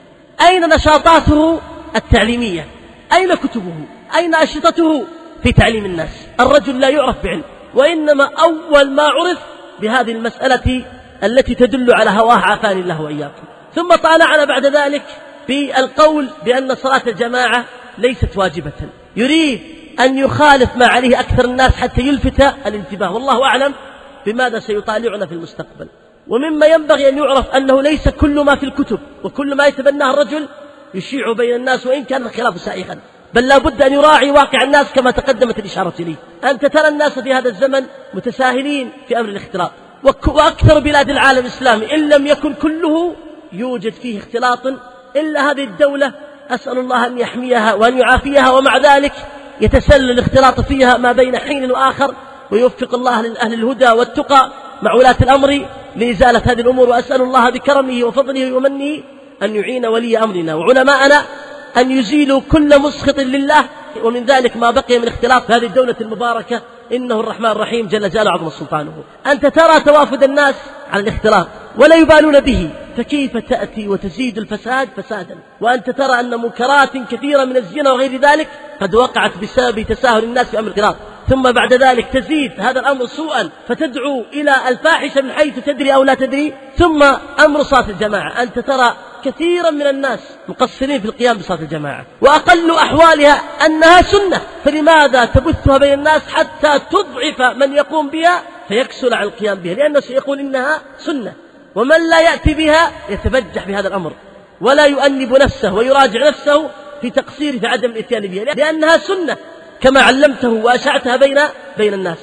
أين نشاطاته التعليمية؟ أين كتبه؟ أين أشرطته في تعليم الناس؟ الرجل لا يعرف بعلم. وإنما أول ما عرف بهذه المسألة التي تدل على هواه عافاني الله وإياكم. ثم طالعنا بعد ذلك في القول بأن صلاة الجماعة ليست واجبة. يريد أن يخالف ما عليه أكثر الناس حتى يلفت الانتباه. والله أعلم بماذا سيطالعنا في المستقبل. ومما ينبغي أن يعرف أنه ليس كل ما في الكتب وكل ما يتبناه الرجل يشيع بين الناس وإن كان الخلاف سائغا. بل لا بد أن يراعي واقع الناس كما تقدمت الإشارة إليه. أنت ترى الناس في هذا الزمن متساهلين في أمر الاختلاط. وأكثر بلاد العالم الإسلامي إن لم يكن كله يوجد فيه اختلاط إلا هذه الدولة أسأل الله أن يحميها وأن يعافيها ومع ذلك يتسلل الاختلاط فيها ما بين حين وآخر ويوفق الله لأهل الهدى والتقى. مع ولاة الأمر لإزالة هذه الأمور وأسأل الله بكرمه وفضله ومنه أن يعين ولي أمرنا وعلماءنا أن يزيلوا كل مسخط لله. ومن ذلك ما بقي من اختلاط في هذه الدولة المباركة. إنه الرحمن الرحيم جل جلاله عظم سلطانه. أنت ترى توافد الناس على الاختلاط ولا يبالون به. فكيف تأتي وتزيد الفساد فسادا؟ وأنت ترى أن منكرات كثيرة من الزنا وغير ذلك قد وقعت بسبب تساهل الناس في أمر الاختلاط ثم بعد ذلك تزيد هذا الأمر سوءا. فتدعو إلى الفاحشة من حيث تدري أو لا تدري. ثم أمر صلاة الجماعة. أنت ترى كثيرا من الناس مقصرين في القيام بصلاة الجماعة وأقل أحوالها أنها سنة فلماذا تبثها بين الناس حتى تضعف من يقوم بها؟ فيكسل عن القيام بها لأنه سيقول إنها سنة ومن لا يأتي بها يتبجح بهذا الأمر ولا يؤنب نفسه ويراجع نفسه في تقصيره في عدم الإتيان بها لأنها سنة كما علمته وأشعتها بين بين الناس.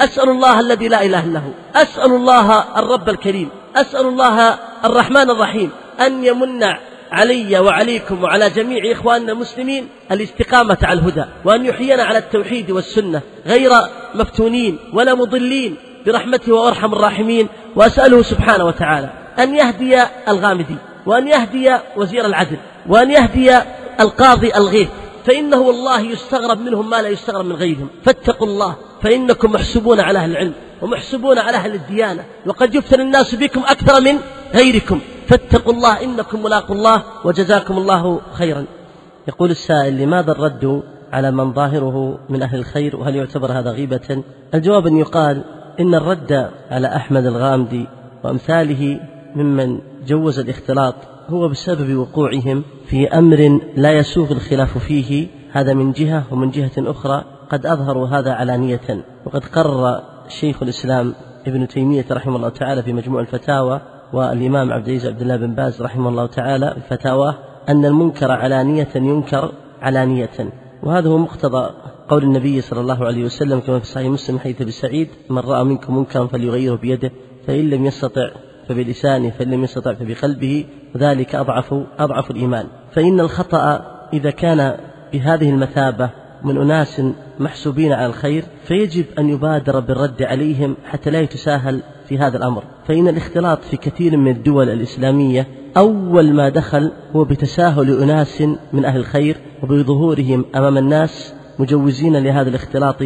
أسأل الله الذي لا إله إلا هو أسأل الله الرب الكريم أسأل الله الرحمن الرحيم أن يمن علي وعليكم وعلى جميع إخواننا المسلمين الاستقامة على الهدى وأن يحيينا على التوحيد والسنة غير مفتونين ولا مضلين برحمته وأرحم الراحمين وأسأله سبحانه وتعالى أن يهدي الغامدي وأن يهدي وزير العدل وأن يهدي القاضي الغيث فإنه والله يستغرب منهم ما لا يستغرب من غيرهم. فاتقوا الله فإنكم محسوبون على أهل العلم ومحسوبون على أهل الديانة وقد يفتن الناس بكم أكثر من غيركم. فاتقوا الله إنكم ملاقوا الله وجزاكم الله خيرا. يقول السائل لماذا الرد على من ظاهره من أهل الخير؟ وهل يعتبر هذا غيبة؟ الجواب أن يقال إن الرد على أحمد الغامدي وأمثاله ممن جوز الاختلاط هو بسبب وقوعهم في أمر لا يسوغ الخلاف فيه. هذا من جهة ومن جهة أخرى قد أظهروا هذا علانية. وقد قرر شيخ الإسلام ابن تيمية رحمه الله تعالى في مجموع الفتاوى والإمام عبد العزيز عبد الله بن باز رحمه الله تعالى فتاواه أن المنكر علانية ينكر علانية وهذا هو مقتضى قول النبي صلى الله عليه وسلم كما في صحيح مسلم حديث أبي سعيد من رأى منكم منكرا فليغيره بيده فإن لم يستطع فبلسانه فإن لم يستطع فبقلبه وذلك أضعف أضعف الإيمان. فإن الخطأ إذا كان بهذه المثابة من أناس محسوبين على الخير فيجب أن يبادر بالرد عليهم حتى لا يتساهل في هذا الأمر. فإن الاختلاط في كثير من الدول الإسلامية أول ما دخل هو بتساهل أناس من أهل الخير وبظهورهم أمام الناس مجوزين لهذا الاختلاط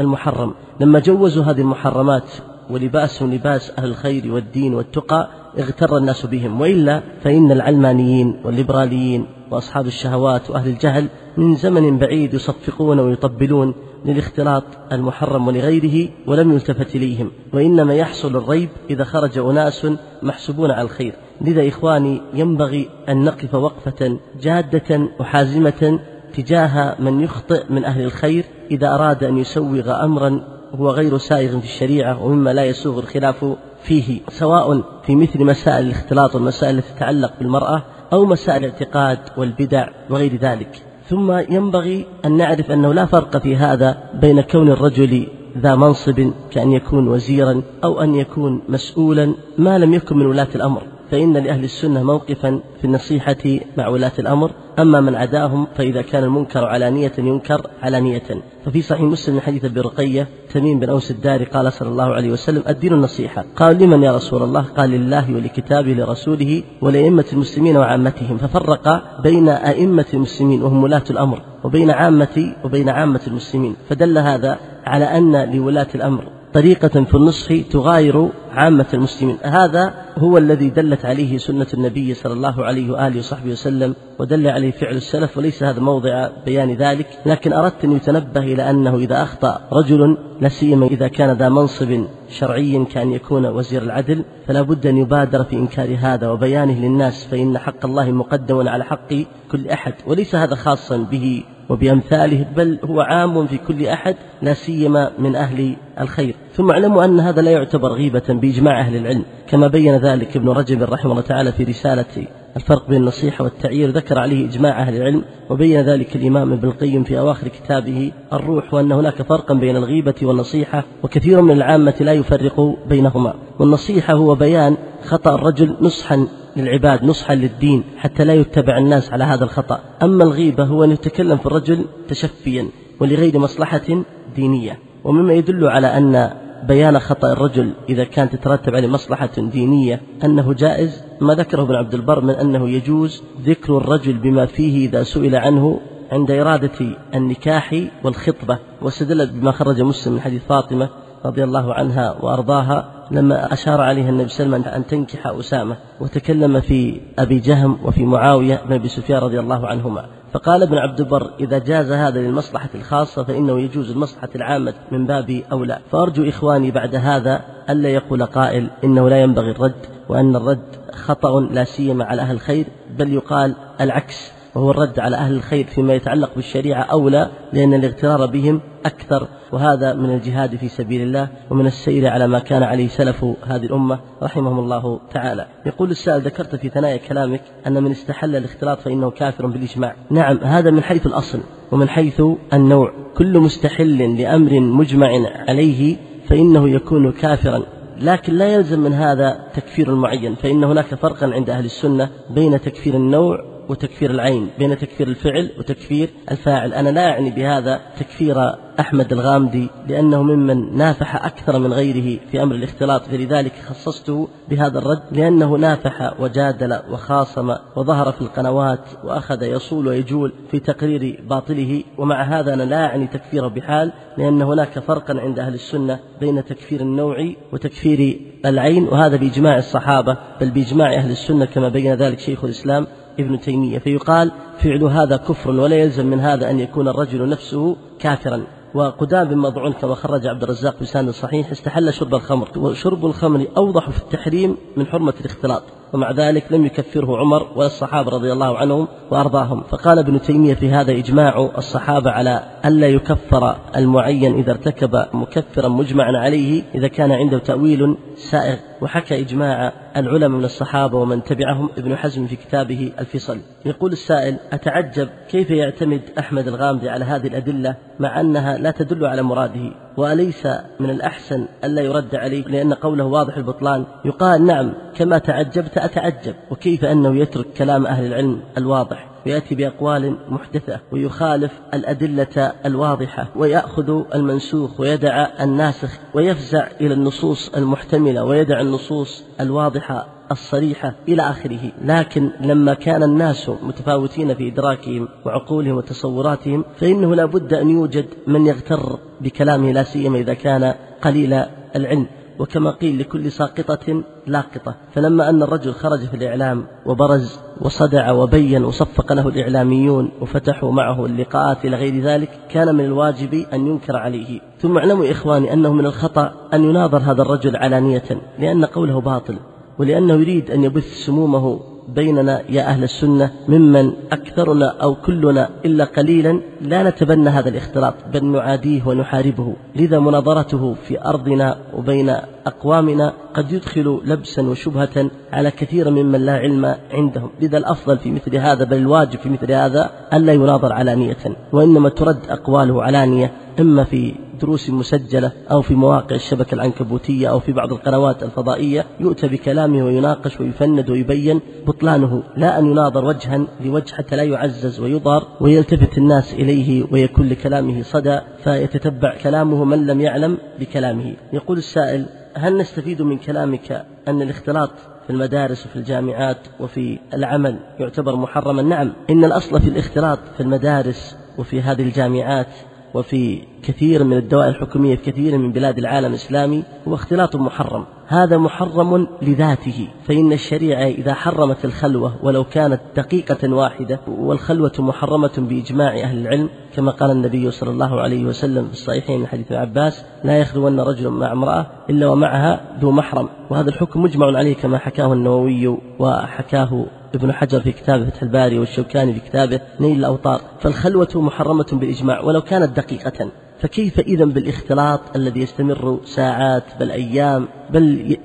المحرم. لما جوزوا هذه المحرمات ولباسهم لباس أهل الخير والدين والتقى اغتر الناس بهم وإلا فإن العلمانيين والليبراليين وأصحاب الشهوات وأهل الجهل من زمن بعيد يصفقون ويطبلون للاختلاط المحرم ولغيره ولم يلتفت إليهم وإنما يحصل الريب إذا خرج أناس محسوبون على الخير. لذا إخواني ينبغي أن نقف وقفة جادة وحازمة تجاه من يخطئ من أهل الخير إذا أراد أن يسوغ أمرا هو غير سائغ في الشريعة ومما لا يسوغ الخلاف فيه سواء في مثل مسائل الاختلاط والمسائل التي تتعلق بالمرأة أو مسائل الاعتقاد والبدع وغير ذلك. ثم ينبغي أن نعرف أنه لا فرق في هذا بين كون الرجل ذا منصب كأن يكون وزيرا أو أن يكون مسؤولا ما لم يكن من ولاة الأمر. فإن لأهل السنة موقفا في النصيحة مع ولاة الأمر. أما من عداهم فإذا كان المنكر علانية ينكر علانية ففي صحيح مسلم حديث أبي رقية تميم بن أوس الداري قال صلى الله عليه وسلم الدين النصيحة. قال لمن يا رسول الله؟ قال لله ولكتابه لرسوله ولأئمة المسلمين وعامتهم. ففرق بين أئمة المسلمين وهم ولاة الأمر وبين عامة وبين عامة المسلمين. فدل هذا على أن لولاة الأمر طريقة في النصح تغاير عامة المسلمين. هذا هو الذي دلت عليه سنة النبي صلى الله عليه وآله وصحبه وسلم ودل عليه فعل السلف وليس هذا موضع بيان ذلك. لكن أردت أن يتنبه إلى أنه إذا أخطأ رجل لا سيما إذا كان ذا منصب شرعي كأن يكون وزير العدل فلا بد أن يبادر في إنكار هذا وبيانه للناس فإن حق الله مقدم على حق كل أحد وليس هذا خاصا به. وبأمثاله بل هو عام في كل أحد لا سيما من أهل الخير. ثم اعلموا أن هذا لا يعتبر غيبة بإجماع أهل العلم كما بين ذلك ابن رجب رحمه الله تعالى في رسالة الفرق بين النصيحة والتعيير. ذكر عليه إجماع أهل العلم وبين ذلك الإمام ابن القيم في أواخر كتابه الروح وأن هناك فرقا بين الغيبة والنصيحة وكثير من العامة لا يفرق بينهما. والنصيحة هو بيان خطأ الرجل نصحا للعباد نصحا للدين حتى لا يتبع الناس على هذا الخطأ. أما الغيبة هو أن يتكلم في الرجل تشفيا ولغير مصلحة دينية. ومما يدل على أن بيان خطأ الرجل إذا كانت تترتب عليه مصلحة دينية أنه جائز ما ذكره ابن عبد البر من أنه يجوز ذكر الرجل بما فيه إذا سئل عنه عند إرادة النكاح والخطبة. واستدل بما خرج مسلم من حديث فاطمة رضي الله عنها وأرضاها لما أشار عليها النبي صلى الله عليه وسلم أن تنكح أسامة وتكلم في أبي جهم وفي معاوية بن أبي سفيان رضي الله عنهما. فقال ابن عبد البر إذا جاز هذا للمصلحة الخاصة فإنه يجوز المصلحة العامة من باب أولى. فأرجو إخواني بعد هذا ألا يقول قائل إنه لا ينبغي الرد وأن الرد خطأ لا سيما على أهل الخير بل يقال العكس. وهو الرد على أهل الخير فيما يتعلق بالشريعة أولى لأن الاغترار بهم أكثر. وهذا من الجهاد في سبيل الله ومن السير على ما كان عليه سلف هذه الأمة رحمهم الله تعالى. يقول السائل ذكرت في ثنايا كلامك أن من استحل الاختلاط فإنه كافر بالإجماع. نعم هذا من حيث الأصل ومن حيث النوع. كل مستحل لأمر مجمع عليه فإنه يكون كافرا. لكن لا يلزم من هذا تكفير المعين فإن هناك فرقا عند أهل السنة بين تكفير النوع وتكفير العين بين تكفير الفعل وتكفير الفاعل. أنا لا أعني بهذا تكفير أحمد الغامدي لأنه ممن نافح أكثر من غيره في أمر الاختلاط فلذلك خصصته بهذا الرد لأنه نافح وجادل وخاصم وظهر في القنوات وأخذ يصول ويجول في تقرير باطله. ومع هذا أنا لا أعني تكفيره بحال لأن هناك فرقا عند أهل السنة بين تكفير النوع وتكفير العين وهذا بإجماع الصحابة بل بإجماع أهل السنة كما بين ذلك شيخ الإسلام ابن تيمية فيقال فعل هذا كفر ولا يلزم من هذا أن يكون الرجل نفسه كافرا. وقدام بن مضعون كما خرج عبد الرزاق بسند صحيح استحل شرب الخمر وشرب الخمر أوضح في التحريم من حرمة الاختلاط. ومع ذلك لم يكفره عمر ولا الصحابة رضي الله عنهم وأرضاهم. فقال ابن تيمية في هذا إجماع الصحابة على ألا يكفر المعين إذا ارتكب مكفرا مجمعا عليه إذا كان عنده تأويل سائغ. وحكى إجماع العلماء من الصحابة ومن تبعهم ابن حزم في كتابه الفصل. يقول السائل أتعجب كيف يعتمد أحمد الغامدي على هذه الأدلة مع أنها لا تدل على مراده؟ وأليس من الأحسن ألا يرد عليه لأن قوله واضح البطلان؟ يقال نعم كما تعجبت أتعجب وكيف أنه يترك كلام أهل العلم الواضح ويأتي بأقوال محدثة ويخالف الأدلة الواضحة ويأخذ المنسوخ ويدع الناسخ ويفزع إلى النصوص المحتملة ويدع النصوص الواضحة الصريحة إلى آخره. لكن لما كان الناس متفاوتين في إدراكهم وعقولهم وتصوراتهم فإنه لا بد أن يوجد من يغتر بكلامه لا سيما إذا كان قليل العلم. وكما قيل لكل ساقطة لاقطة. فلما أن الرجل خرج في الإعلام وبرز وصدع وبين وصفق له الإعلاميون وفتحوا معه اللقاءات إلى غير ذلك كان من الواجب أن ينكر عليه. ثم اعلموا إخواني أنه من الخطأ أن يناظر هذا الرجل علانية لأن قوله باطل ولأنه يريد أن يبث سمومه بيننا يا أهل السنة ممن أكثرنا أو كلنا إلا قليلا لا نتبنى هذا الاختلاط بل نعاديه ونحاربه. لذا مناظرته في أرضنا وبين أقوامنا قد يدخل لبسا وشبهة على كثير ممن لا علم عندهم. لذا الأفضل في مثل هذا بل الواجب في مثل هذا ألا يناظر علانية وإنما ترد أقواله علانية. إما في دروس مسجلة أو في مواقع الشبكة العنكبوتية أو في بعض القنوات الفضائية يؤتى بكلامه ويناقش ويفند ويبين بطلانه لا أن يناظر وجها لوجه حتى لا يعزز ويضار ويلتفت الناس إليه ويكون لكلامه صدى فيتتبع كلامه من لم يعلم بكلامه. يقول السائل هل نستفيد من كلامك أن الاختلاط في المدارس وفي الجامعات وفي العمل يعتبر محرما؟ نعم إن الأصل في الاختلاط في المدارس وفي هذه الجامعات وفي كثير من الدوائر الحكومية في كثير من بلاد العالم الإسلامي هو اختلاط محرم. هذا محرم لذاته. فإن الشريعة إذا حرمت الخلوة ولو كانت دقيقة واحدة والخلوة محرمة بإجماع أهل العلم كما قال النبي صلى الله عليه وسلم في الصحيحين من حديث عباس لا يخلون رجل مع امرأة إلا ومعها ذو محرم وهذا الحكم مجمع عليه كما حكاه النووي وحكاه ابن حجر في كتابه فتح الباري والشوكاني في كتابه نيل الأوطار فالخلوة محرمة بالإجماع ولو كانت دقيقة. فكيف إذا بالاختلاط الذي يستمر ساعات بل أيام بل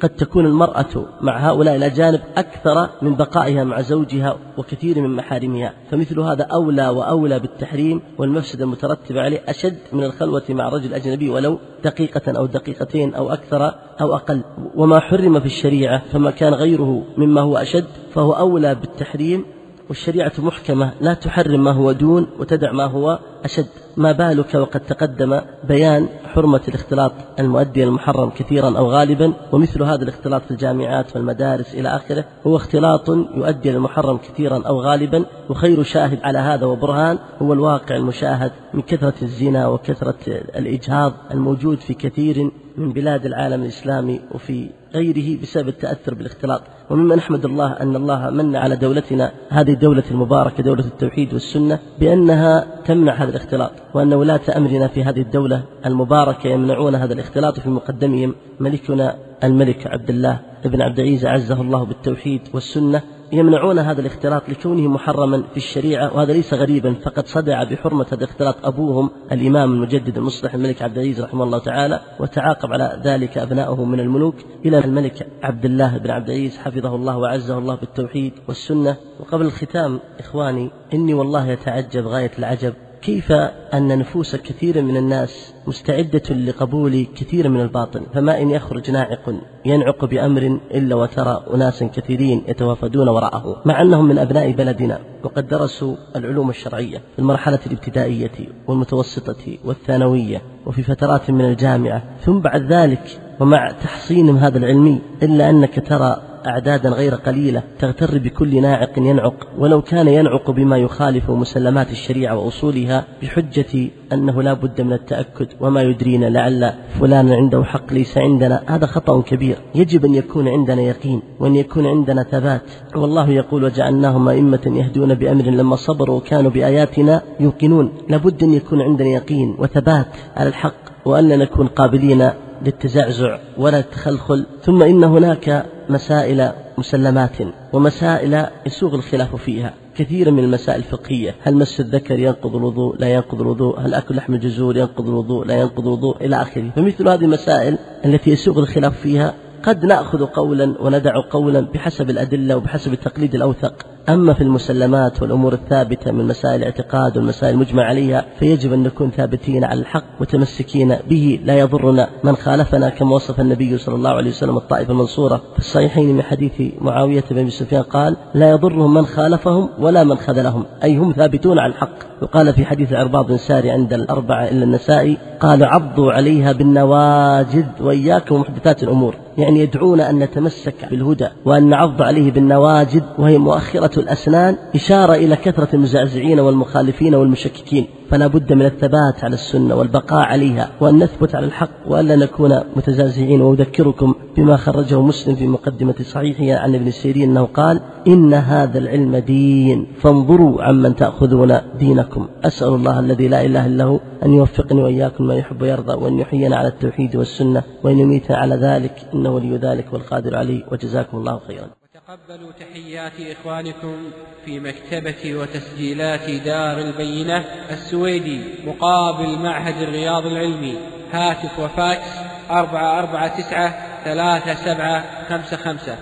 قد تكون المرأة مع هؤلاء الأجانب أكثر من بقائها مع زوجها وكثير من محارمها؟ فمثل هذا أولى وأولى بالتحريم والمفسدة المترتبة عليه أشد من الخلوة مع رجل أجنبي ولو دقيقة أو دقيقتين أو أكثر أو أقل. وما حرم في الشريعة فما كان غيره مما هو أشد فهو أولى بالتحريم والشريعة محكمة لا تحرم ما هو دون وتدع ما هو أشد. ما بالك وقد تقدم بيان حرمة الاختلاط المؤدي المحرم كثيرا أو غالبا ومثل هذا الاختلاط في الجامعات والمدارس إلى آخره هو اختلاط يؤدي المحرم كثيرا أو غالبا. وخير شاهد على هذا وبرهان هو الواقع المشاهد من كثرة الزنا وكثرة الإجهاض الموجود في كثير من بلاد العالم الإسلامي وفي غيره بسبب التأثر بالاختلاط. ومما نحمد الله أن الله من على دولتنا هذه الدولة المباركة دولة التوحيد والسنة بأنها تمنع هذا الاختلاط وأن ولاة أمرنا في هذه الدولة المباركة يمنعون هذا الاختلاط في مقدمهم ملكنا الملك عبد الله بن عبد العزيز أعزه الله بالتوحيد والسنة. يمنعون هذا الاختلاط لكونه محرما في الشريعة وهذا ليس غريبا فقد صدع بحرمة هذا الاختلاط أبوهم الإمام المجدد المصلح الملك عبد العزيز رحمه الله تعالى وتعاقب على ذلك أبناؤه من الملوك إلى الملك عبد الله بن عبد العزيز حفظه الله وعزه الله بالتوحيد والسنة. وقبل الختام إخواني إني والله يتعجب غاية العجب كيف أن نفوس كثير من الناس مستعدة لقبول كثير من الباطل فما إن يخرج ناعق ينعق بأمر إلا وترى أناسا كثيرين يتوافدون وراءه مع أنهم من أبناء بلدنا وقد درسوا العلوم الشرعية في المرحلة الابتدائية والمتوسطة والثانوية وفي فترات من الجامعة ثم بعد ذلك ومع تحصينهم هذا العلمي إلا أنك ترى أعدادا غير قليلة تغتر بكل ناعق ينعق ولو كان ينعق بما يخالف مسلمات الشريعة وأصولها بحجة أنه لا بد من التأكد وما يدرينا لعل فلانا عنده حق ليس عندنا. هذا خطأ كبير. يجب أن يكون عندنا يقين وأن يكون عندنا ثبات. والله يقول وجعلناهم أئمة يهدون بأمر لما صبروا وكانوا بآياتنا يوقنون. لابد أن يكون عندنا يقين وثبات على الحق وأن نكون قابلين للتزعزع ولا التخلخل. ثم إن هناك مسائل مسلمات ومسائل يسوغ الخلاف فيها. كثير من المسائل الفقهية. هل مس الذكر ينقض الوضوء؟ لا ينقض الوضوء. هل أكل لحم الجزور ينقض الوضوء؟ لا ينقض الوضوء. إلى آخره. فمثل هذه المسائل التي يسوغ الخلاف فيها قد نأخذ قولا وندع قولا بحسب الأدلة وبحسب التقليد الأوثق. أما في المسلمات والأمور الثابتة من مسائل الاعتقاد والمسائل المجمع عليها فيجب أن نكون ثابتين على الحق متمسكين به لا يضرنا من خالفنا كما وصف النبي صلى الله عليه وسلم الطائفة المنصورة. في الصحيحين من حديث معاوية بن سفيان قال لا يضرهم من خالفهم ولا من خذلهم. أي هم ثابتون على الحق. وقال في حديث عرباض بن ساري عند الأربعة إلا النسائي قال عضوا عليها بالنواجذ وإياكم محدثات الأمور. يعني يدعون أن نتمسك بالهدى وأن نعض عليه بالنواجذ وهي مؤخرة الأسنان إشارة إلى كثرة المزعزعين والمخالفين والمشككين فلا بد من الثبات على السنة والبقاء عليها وأن نثبت على الحق وألا نكون متزازعين وأذكركم بما خرجه مسلم في مقدمة صحيحه عن ابن سيرين أنه قال إن هذا العلم دين فانظروا عمن تأخذون دينكم. أسأل الله الذي لا إله إلا هو أن يوفقني وإياكم ما يحب ويرضى وأن يحيينا على التوحيد والسنة وأن يميتنا على ذلك إنه ولي ذلك والقادر عليه وجزاكم الله خيرا. تقبلوا تحيات إخوانكم في مكتبة وتسجيلات دار البينة السويدي مقابل معهد الرياض العلمي. هاتف وفاكس أربعة أربعة تسعة ثلاثة سبعة خمسة خمسة.